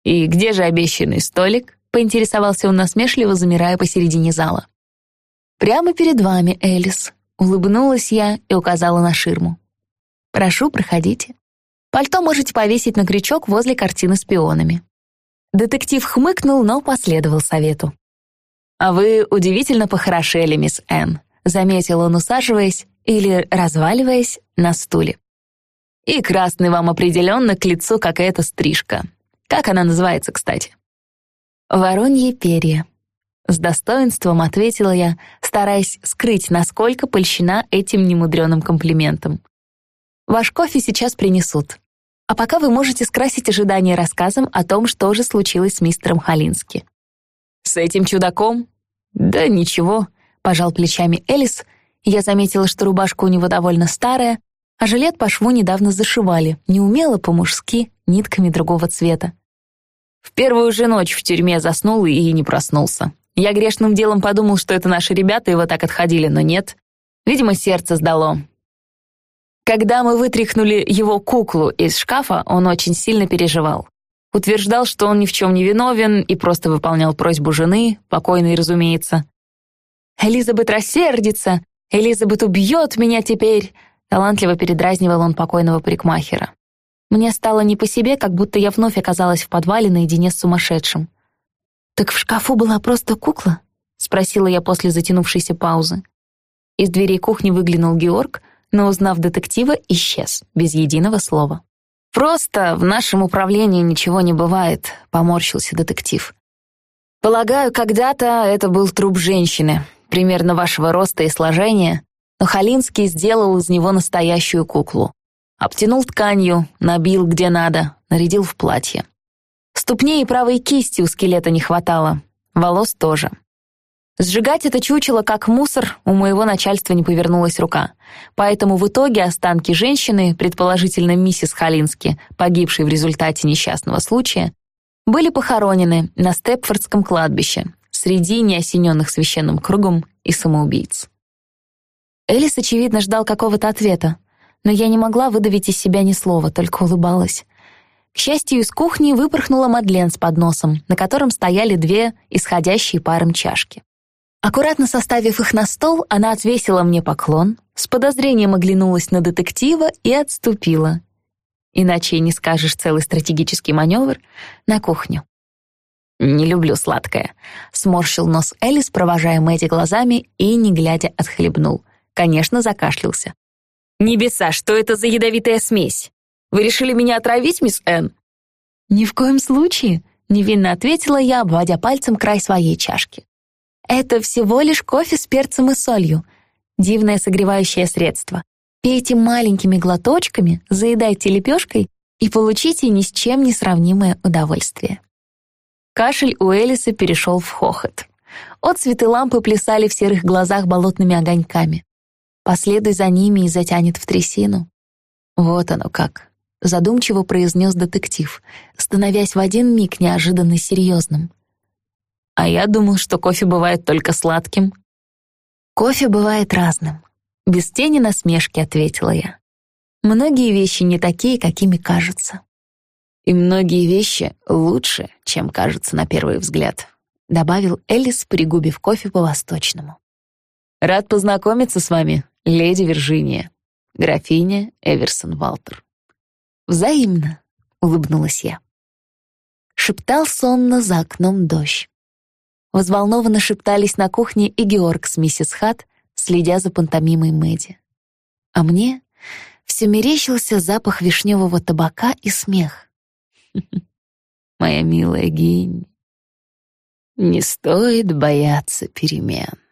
«И где же обещанный столик?» Поинтересовался он насмешливо, замирая посередине зала. «Прямо перед вами, Элис», — улыбнулась я и указала на ширму. «Прошу, проходите. Пальто можете повесить на крючок возле картины с пионами». Детектив хмыкнул, но последовал совету. «А вы удивительно похорошели, мисс Энн», — заметил он, усаживаясь или разваливаясь на стуле. «И красный вам определенно к лицу какая-то стрижка. Как она называется, кстати?» «Воронье перья». С достоинством ответила я, стараясь скрыть, насколько польщена этим немудреным комплиментом. «Ваш кофе сейчас принесут. А пока вы можете скрасить ожидания рассказом о том, что же случилось с мистером Халински». «С этим чудаком?» «Да ничего», — пожал плечами Элис. Я заметила, что рубашка у него довольно старая, а жилет по шву недавно зашивали, неумело по-мужски, нитками другого цвета. В первую же ночь в тюрьме заснул и не проснулся. Я грешным делом подумал, что это наши ребята его так отходили, но нет. Видимо, сердце сдало. Когда мы вытряхнули его куклу из шкафа, он очень сильно переживал. Утверждал, что он ни в чем не виновен и просто выполнял просьбу жены, покойной, разумеется. «Элизабет рассердится! Элизабет убьет меня теперь!» Талантливо передразнивал он покойного парикмахера. Мне стало не по себе, как будто я вновь оказалась в подвале наедине с сумасшедшим. «Так в шкафу была просто кукла?» — спросила я после затянувшейся паузы. Из дверей кухни выглянул Георг, но, узнав детектива, исчез, без единого слова. «Просто в нашем управлении ничего не бывает», — поморщился детектив. «Полагаю, когда-то это был труп женщины, примерно вашего роста и сложения, но Халинский сделал из него настоящую куклу. Обтянул тканью, набил где надо, нарядил в платье. Ступней и правой кисти у скелета не хватало, волос тоже. Сжигать это чучело как мусор у моего начальства не повернулась рука. Поэтому в итоге останки женщины, предположительно миссис Халински, погибшей в результате несчастного случая, были похоронены на Степфордском кладбище среди неосененных священным кругом и самоубийц. Элис, очевидно, ждал какого-то ответа, но я не могла выдавить из себя ни слова, только улыбалась. К счастью, из кухни выпорхнула Мадлен с подносом, на котором стояли две исходящие паром чашки. Аккуратно составив их на стол, она отвесила мне поклон, с подозрением оглянулась на детектива и отступила. Иначе и не скажешь целый стратегический маневр на кухню. «Не люблю сладкое», — сморщил нос Элис, провожая Мэдди глазами и, не глядя, отхлебнул. Конечно, закашлялся. «Небеса, что это за ядовитая смесь? Вы решили меня отравить, мисс Энн?» «Ни в коем случае», — невинно ответила я, обводя пальцем край своей чашки. «Это всего лишь кофе с перцем и солью. Дивное согревающее средство. Пейте маленькими глоточками, заедайте лепешкой и получите ни с чем не сравнимое удовольствие». Кашель у Элиса перешел в хохот. Отцветы лампы плясали в серых глазах болотными огоньками. Последуй за ними и затянет в трясину. Вот оно как, задумчиво произнес детектив, становясь в один миг неожиданно серьезным. А я думал, что кофе бывает только сладким. Кофе бывает разным. Без тени насмешки ответила я. Многие вещи не такие, какими кажутся. И многие вещи лучше, чем кажутся на первый взгляд, добавил Элис, пригубив кофе по-восточному. Рад познакомиться с вами, леди Виржиния, графиня Эверсон Валтер. Взаимно, улыбнулась я. Шептал сонно за окном дождь. Взволнованно шептались на кухне и Георг с миссис Хат, следя за пантомимой Мэдди. А мне все мерещился запах вишневого табака и смех. Моя милая Гинь, не стоит бояться перемен.